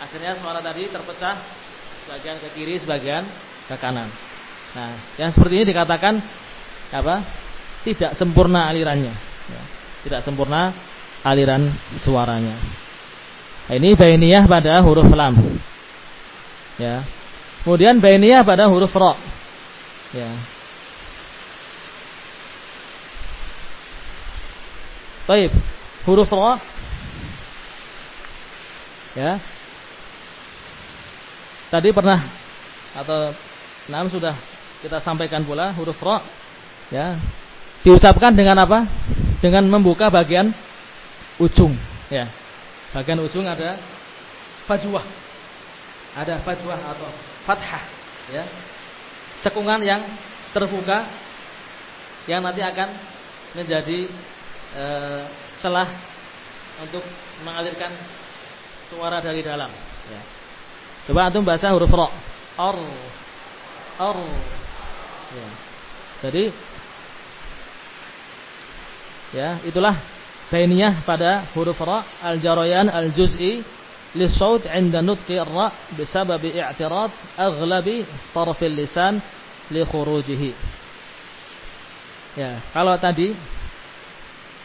Akhirnya suara tadi terpecah sebagian ke kiri, sebagian ke kanan. Nah, yang seperti ini dikatakan apa? Tidak sempurna alirannya. Ya. Tidak sempurna aliran suaranya. Nah, ini bainiyah pada huruf lam. Ya. Kemudian bainiyah pada huruf ro. Ya. Baik, huruf ro ya. Tadi pernah atau enam sudah kita sampaikan pula huruf ro ya. Diucapkan dengan apa? Dengan membuka bagian ujung ya. Bagian ujung ada fajwah. Ada fajwah atau fathah ya. Cekungan yang terbuka yang nanti akan menjadi e, celah untuk mengalirkan suara dari dalam. Ya. Coba antum baca huruf ro. Or, or. Ya. Jadi, ya itulah bainiyah pada huruf ra al-jarayan al-juz'i lisaut 'inda nutqi ra bisabab i'tirad aghlabi taraf lisan li khurujihi. Ya, kalau tadi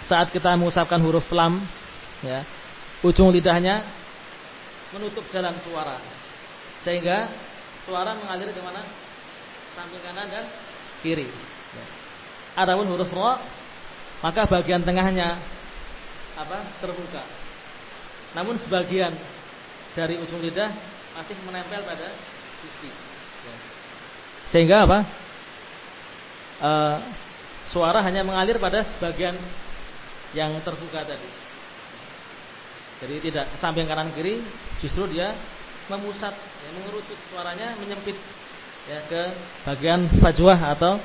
saat kita mengucapkan huruf lam ya ujung lidahnya menutup jalan suara sehingga suara mengalir ke mana samping kanan dan kiri ya. adapun huruf ro maka bagian tengahnya apa terbuka namun sebagian dari ujung lidah masih menempel pada gusi ya. sehingga apa e, suara hanya mengalir pada sebagian yang terbuka tadi. Jadi tidak samping kanan kiri, justru dia memusat, ya, mengerucut suaranya menyempit ya ke bagian fajwah atau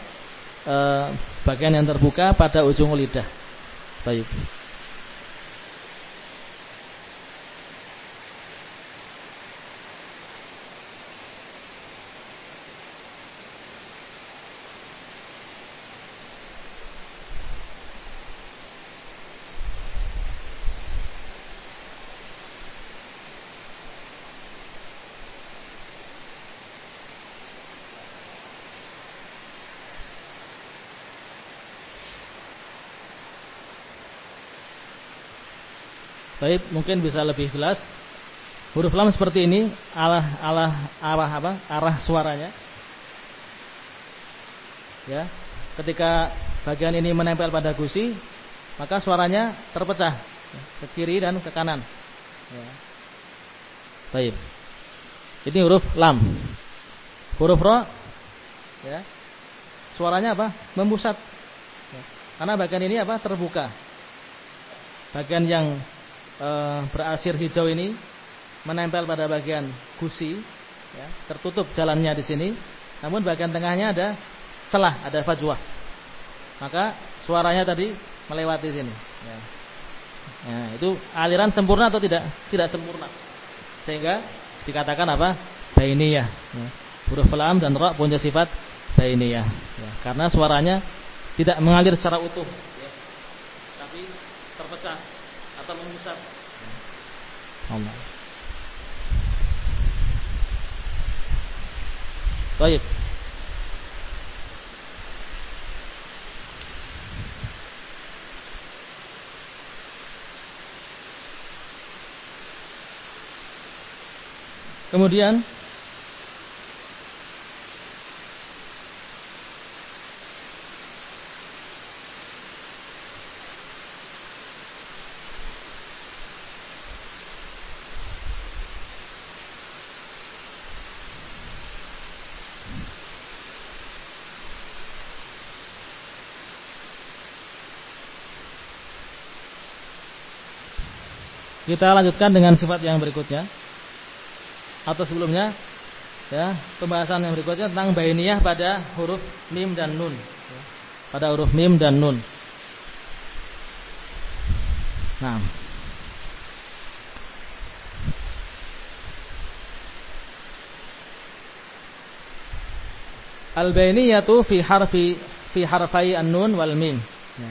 e, bagian yang terbuka pada ujung lidah. Baik. Baik, mungkin bisa lebih jelas. Huruf lam seperti ini, arah arah arah apa? Arah suaranya. Ya. Ketika bagian ini menempel pada gusi, maka suaranya terpecah ke kiri dan ke kanan. Ya. Baik. Ini huruf lam. Huruf ro ya. Suaranya apa? Memusat. Ya. Karena bagian ini apa? Terbuka. Bagian yang e, berasir hijau ini menempel pada bagian gusi, ya, tertutup jalannya di sini. Namun bagian tengahnya ada celah, ada fajwah. Maka suaranya tadi melewati sini. Ya. Nah, itu aliran sempurna atau tidak? Tidak sempurna. Sehingga dikatakan apa? Bainiyah. Ya. Huruf lam dan ra punya sifat bainiyah. Ya. Karena suaranya tidak mengalir secara utuh, ya. tapi terpecah atau mengusap. Allah. Baik. Kemudian Kita lanjutkan dengan sifat yang berikutnya. Atau sebelumnya ya, pembahasan yang berikutnya tentang bainiyah pada huruf mim dan nun. Pada huruf mim dan nun. Nah, Al-bainiyatu fi harfi fi harfai an-nun wal mim. Ya.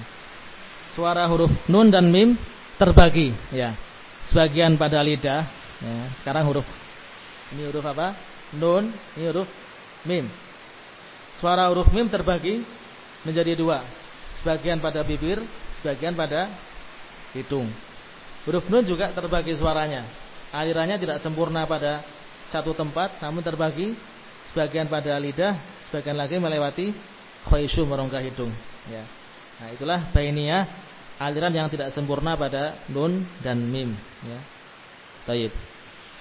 Suara huruf nun dan mim terbagi, ya. Sebagian pada lidah, ya. Sekarang huruf ini huruf apa? Nun, ini huruf mim. Suara huruf mim terbagi menjadi dua. Sebagian pada bibir, sebagian pada hidung. Huruf nun juga terbagi suaranya. Alirannya tidak sempurna pada satu tempat, namun terbagi sebagian pada lidah, sebagian lagi melewati khayshum merongga hidung ya. Nah, itulah bainiyah aliran yang tidak sempurna pada nun dan mim ya. Baik.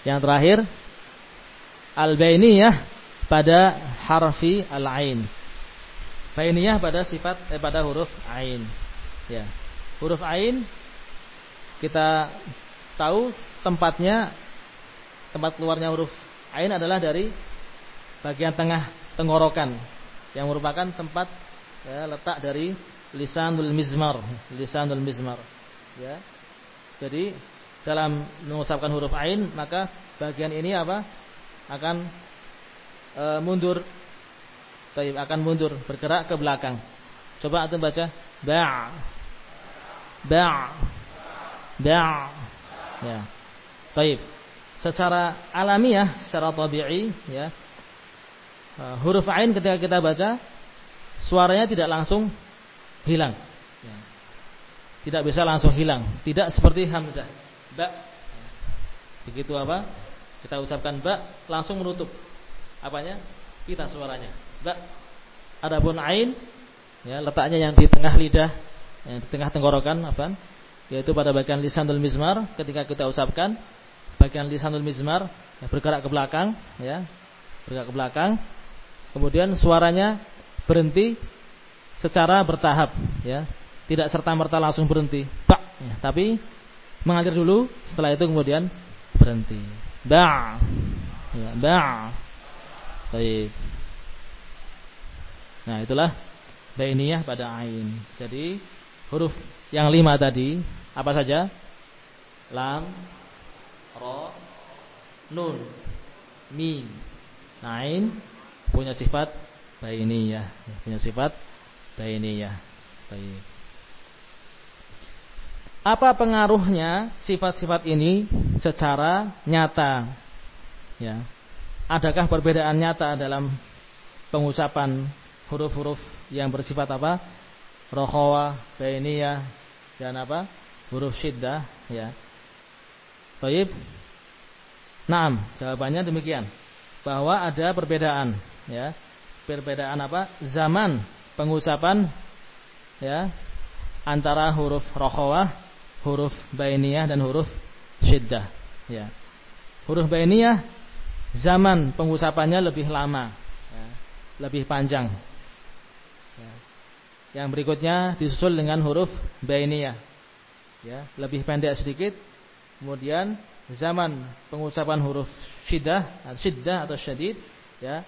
Yang terakhir al-bainiyah pada harfi al-ain. Bainiyah pada sifat eh, pada huruf ain. Ya. Huruf ain kita tahu tempatnya tempat keluarnya huruf ain adalah dari bagian tengah tenggorokan yang merupakan tempat ya, letak dari lisanul mizmar, lisanul mizmar. Ya. Jadi dalam mengucapkan huruf ain maka bagian ini apa? akan e, mundur. Taib akan mundur, bergerak ke belakang. Coba antum baca ba' ba' ba' ya. Taib. Secara alamiah, secara tabi'i ya, uh, huruf ain ketika kita baca suaranya tidak langsung hilang. Ya. Tidak bisa langsung hilang, tidak seperti hamzah. Ba. Begitu apa? Kita ucapkan ba langsung menutup apanya? Kita suaranya. Ba. Adapun ain ya letaknya yang di tengah lidah, yang di tengah tenggorokan apa? Yaitu pada bagian lisanul mizmar ketika kita ucapkan bagian lisanul mizmar ya, bergerak ke belakang ya bergerak ke belakang kemudian suaranya berhenti secara bertahap ya. Tidak serta merta langsung berhenti. Pak. Ya, tapi mengalir dulu setelah itu kemudian berhenti. Ba. Ya ba. Baik. Nah itulah bainiyah pada ain. Jadi huruf yang lima tadi apa saja? Lam ro nun mim. Ain punya sifat bainiyah, punya sifat bainiyah. Baik. Apa pengaruhnya sifat-sifat ini secara nyata? Ya. Adakah perbedaan nyata dalam pengucapan huruf-huruf yang bersifat apa? Rohawa, bainiyah dan apa? Huruf syiddah, ya. Baik. Naam, jawabannya demikian. Bahwa ada perbedaan ya perbedaan apa zaman pengucapan ya antara huruf rokhawah huruf bainiyah dan huruf syiddah ya huruf bainiyah zaman pengucapannya lebih lama ya, lebih panjang ya. yang berikutnya disusul dengan huruf bainiyah ya lebih pendek sedikit kemudian zaman pengucapan huruf syiddah syiddah atau syadid ya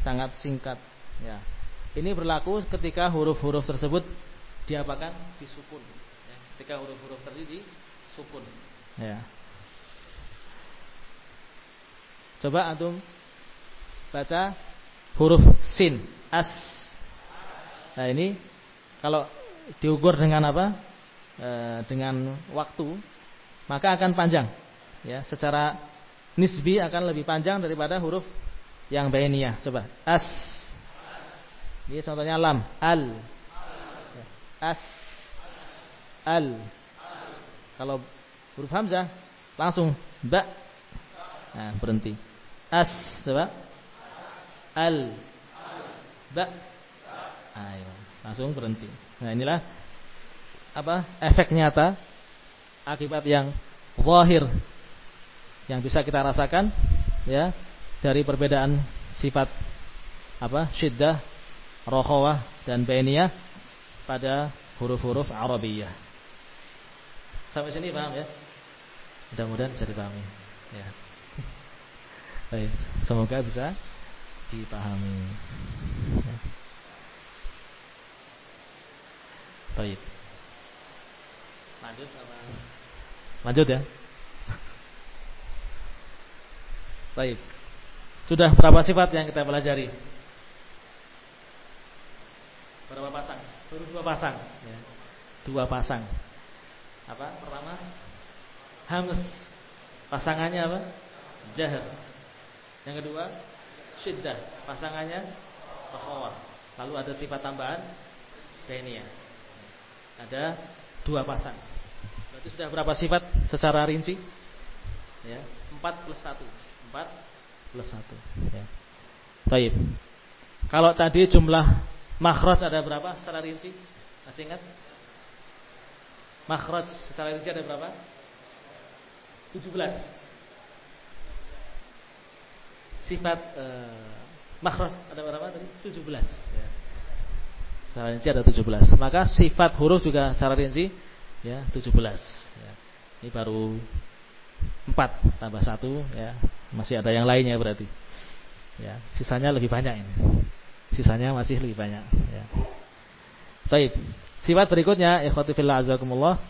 sangat singkat ya. Ini berlaku ketika huruf-huruf tersebut diapakan disukun ya. Ketika huruf-huruf tadi disukun ya. Coba antum baca huruf sin as. Nah ini kalau diukur dengan apa? E, dengan waktu maka akan panjang ya secara nisbi akan lebih panjang daripada huruf yang bainiyah. Coba. As. Ini contohnya lam. Al. As. Al. Kalau huruf hamzah langsung ba. Nah, berhenti. As. Coba. Al. Ba. Ayo, langsung berhenti. Nah, inilah apa? Efek nyata akibat yang zahir yang bisa kita rasakan ya dari perbedaan sifat apa syiddah, rokhawah dan bainiyah pada huruf-huruf Arabiyah. Sampai sini paham ya? Mudah-mudahan bisa dipahami. Ya. Baik, semoga bisa dipahami. Ya. Baik. Lanjut apa? Lanjut ya. Baik. Sudah berapa sifat yang kita pelajari? Berapa pasang? Baru dua pasang. Ya. Dua pasang. Apa? Pertama, hams. Pasangannya apa? Jahar. Yang kedua, syiddah. Pasangannya rakhawah. Lalu ada sifat tambahan bainiyah. Ada dua pasang. Berarti sudah berapa sifat secara rinci? Ya, 4 plus 1. 4 plus 1. Ya. Taib. Kalau tadi jumlah makhraj ada berapa secara rinci? Masih ingat? Makhraj secara rinci ada berapa? 17 sifat uh, makhraj ada berapa tadi? 17 ya. Secara rinci ada 17. Maka sifat huruf juga secara rinci ya 17 ya. Ini baru 4 tambah 1 ya. Masih ada yang lainnya berarti. Ya, sisanya lebih banyak ini. Sisanya masih lebih banyak ya. Baik. Sifat berikutnya ikhwati fillah azakumullah.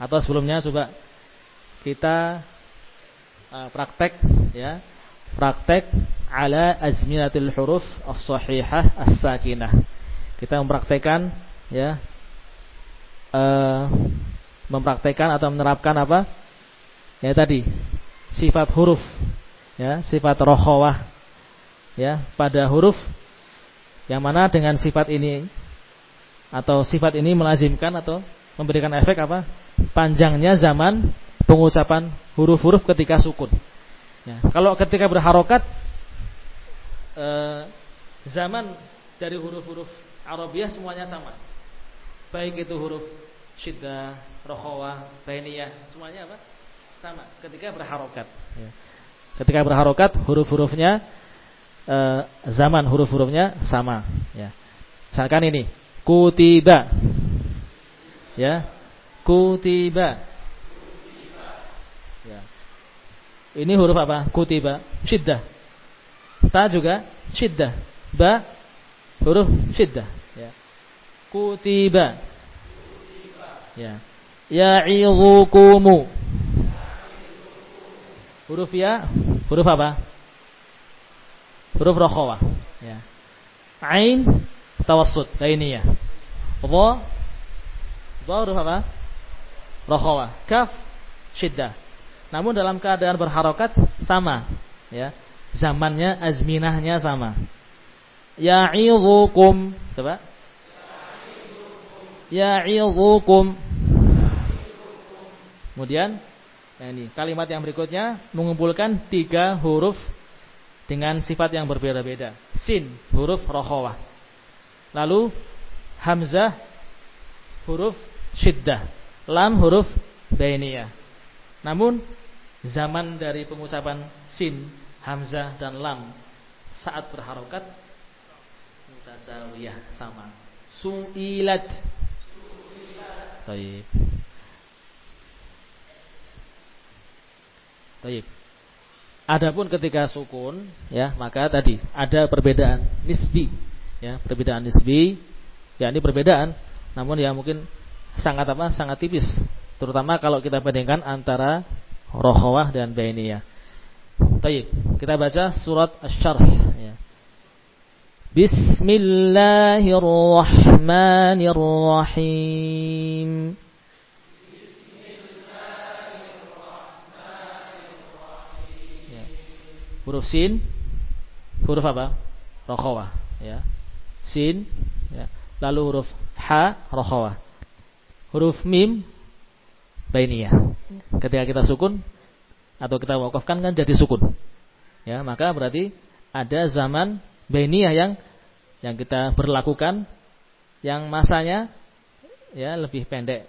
Atau sebelumnya coba kita uh, praktek ya praktek ala azminatil huruf as-sahihah as-sakinah kita mempraktekkan ya uh, mempraktekkan atau menerapkan apa ya tadi sifat huruf ya sifat rohawah ya pada huruf yang mana dengan sifat ini atau sifat ini melazimkan atau memberikan efek apa panjangnya zaman pengucapan huruf-huruf ketika sukun Ya, kalau ketika berharokat eh, zaman dari huruf-huruf Arabiah semuanya sama. Baik itu huruf syiddah, rokhawah, bainiyah, semuanya apa? Sama ketika berharokat. Ya. Ketika berharokat huruf-hurufnya eh, zaman huruf-hurufnya sama. Ya. Misalkan ini kutiba, ya, kutiba. Ini huruf apa? Kutiba. Syiddah. Ta juga syiddah. Ba huruf syiddah. Ya. Kutiba. Ya. Ya'idhukumu. Huruf ya, huruf apa? Huruf rokhawah. Ya. Ain tawassut, ya. Dha Dha huruf apa? Rokhawah. Kaf syiddah. Namun dalam keadaan berharokat sama, ya. Zamannya, azminahnya sama. Ya'idhukum. Coba. Ya'idhukum. Kemudian ini kalimat yang berikutnya mengumpulkan tiga huruf dengan sifat yang berbeda-beda. Sin huruf rokhawah. Lalu hamzah huruf syiddah. Lam huruf bainiyah. Namun zaman dari pengucapan sin, hamzah dan lam saat berharokat mutasawiyah sama. Su'ilat. Taib. Taib. Adapun ketika sukun ya, maka tadi ada perbedaan nisbi ya, perbedaan nisbi ya ini perbedaan namun ya mungkin sangat apa? sangat tipis terutama kalau kita bandingkan antara rokhawah dan bainiyah. Baik, kita baca surat Asy-Syarh ya. Bismillahirrahmanirrahim. Huruf sin huruf apa? Rokhawah ya. Sin ya. Lalu huruf ha rokhawah. Huruf mim bainiyah. Ketika kita sukun atau kita wakafkan kan jadi sukun. Ya, maka berarti ada zaman bainiyah yang yang kita berlakukan yang masanya ya lebih pendek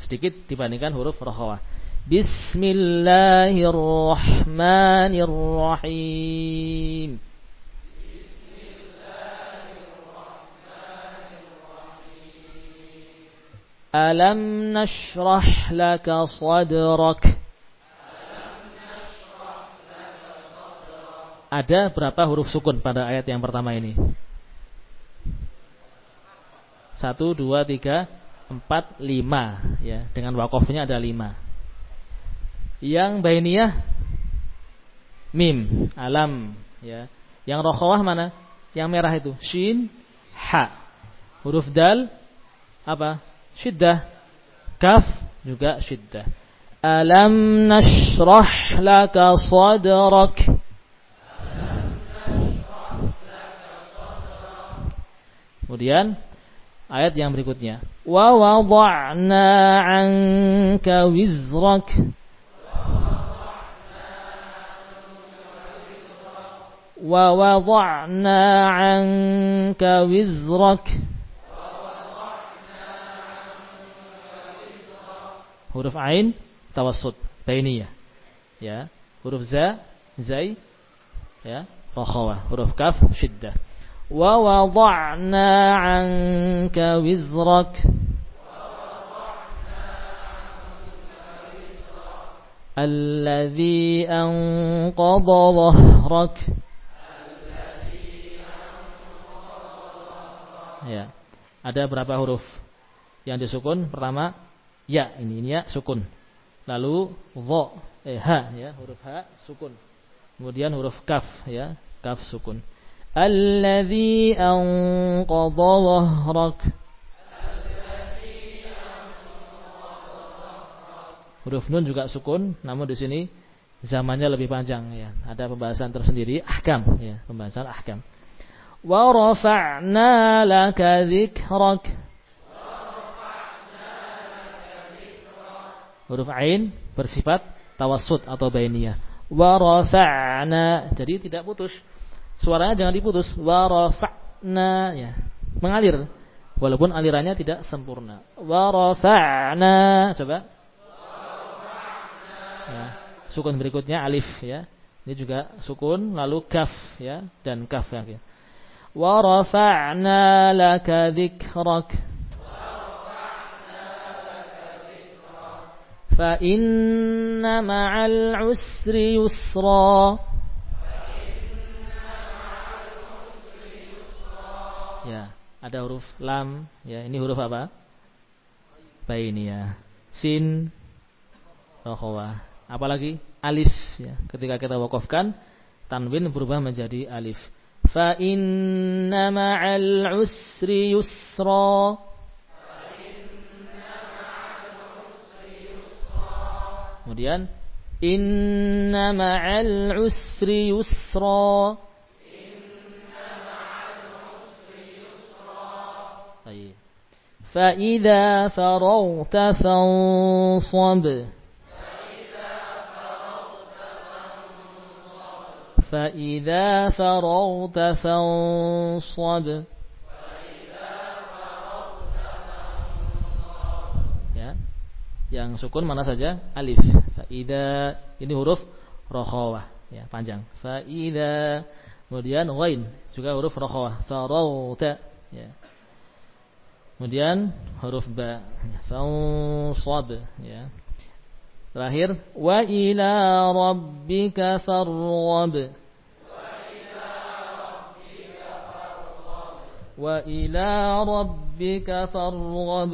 sedikit dibandingkan huruf rokhawah. Bismillahirrahmanirrahim. Alam nashrah laka sadrak. Ada berapa huruf sukun pada ayat yang pertama ini? Satu, dua, tiga, empat, lima. Ya, dengan wakofnya ada lima. Yang bainiyah mim, alam. Ya, yang rokhawah mana? Yang merah itu shin, ha. Huruf dal apa? Syiddah. Kaf juga syiddah. Alam nashrah laka sadrak. Kemudian ayat yang berikutnya. Wa wada'na 'anka wizrak. ووضعنا عنك وزرك huruf ain tawassut bainiyah ya huruf za zai ya fakhawa huruf kaf syiddah wa wada'na 'anka wizrak alladhi anqadha dhahrak Ya. Ada berapa huruf yang disukun? Pertama ya, ini, ini ya sukun. Lalu dha, eh ha ya, huruf ha sukun. Kemudian huruf kaf ya, kaf sukun. Alladzi anqadha dhahrak. Huruf nun juga sukun, namun di sini zamannya lebih panjang ya. Ada pembahasan tersendiri ahkam ya, pembahasan ahkam. Rafa'na laka dzikrak. Huruf ain bersifat tawassut atau bainiyah. Wa rafa'na jadi tidak putus. Suaranya jangan diputus. wa rafa'na ya. Mengalir. Walaupun alirannya tidak sempurna. wa rafa'na coba. Ya, sukun berikutnya alif ya. Ini juga sukun lalu kaf ya dan kaf ya laka dzikrak fa inna ma'al usri yusra Ya, ada huruf lam, ya. Ini huruf apa? Bainiyah. Sin rokhawah. Apalagi alif ya. Ketika kita wakafkan tanwin berubah menjadi alif. فإن مع العسر يسرا. إن مع العسر يسرا. طيب. فإذا فرغت فانصب فإذا فرغت فانصب. فإذا فرغت فانصب ya yang sukun mana saja alif faida ini huruf rokhawah ya panjang faida kemudian ghain juga huruf rokhawah farauta ya Kemudian huruf ba fansab ya. Terakhir wa ila rabbika farghab. Wa ila rabbika farghab.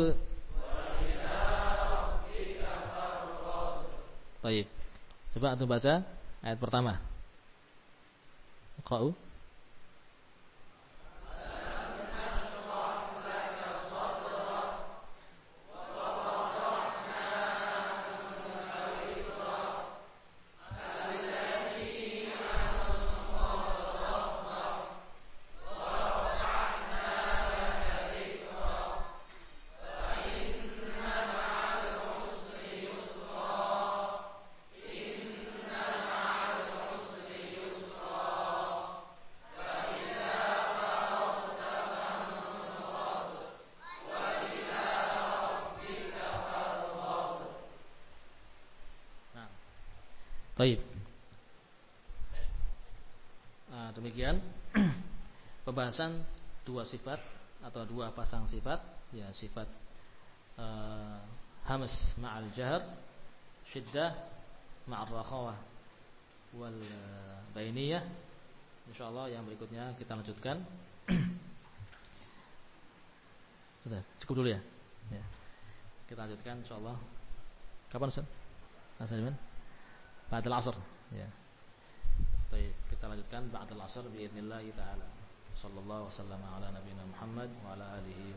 Baik. Coba antum baca ayat pertama. Qa'u penjelasan dua sifat atau dua pasang sifat, ya sifat eh, hamas ma'al jahab, syiddah ma'al rakhawah wal eh, bainiyah. Insyaallah yang berikutnya kita lanjutkan. Sudah, cukup dulu ya? ya. Kita lanjutkan insyaallah. Kapan Ustaz? Asal Ba'dal asr. Ya. Baik, kita lanjutkan ba'dal asr kita taala taala. Sallallahu wasallam ala nabiyina Muhammad wa ala alihi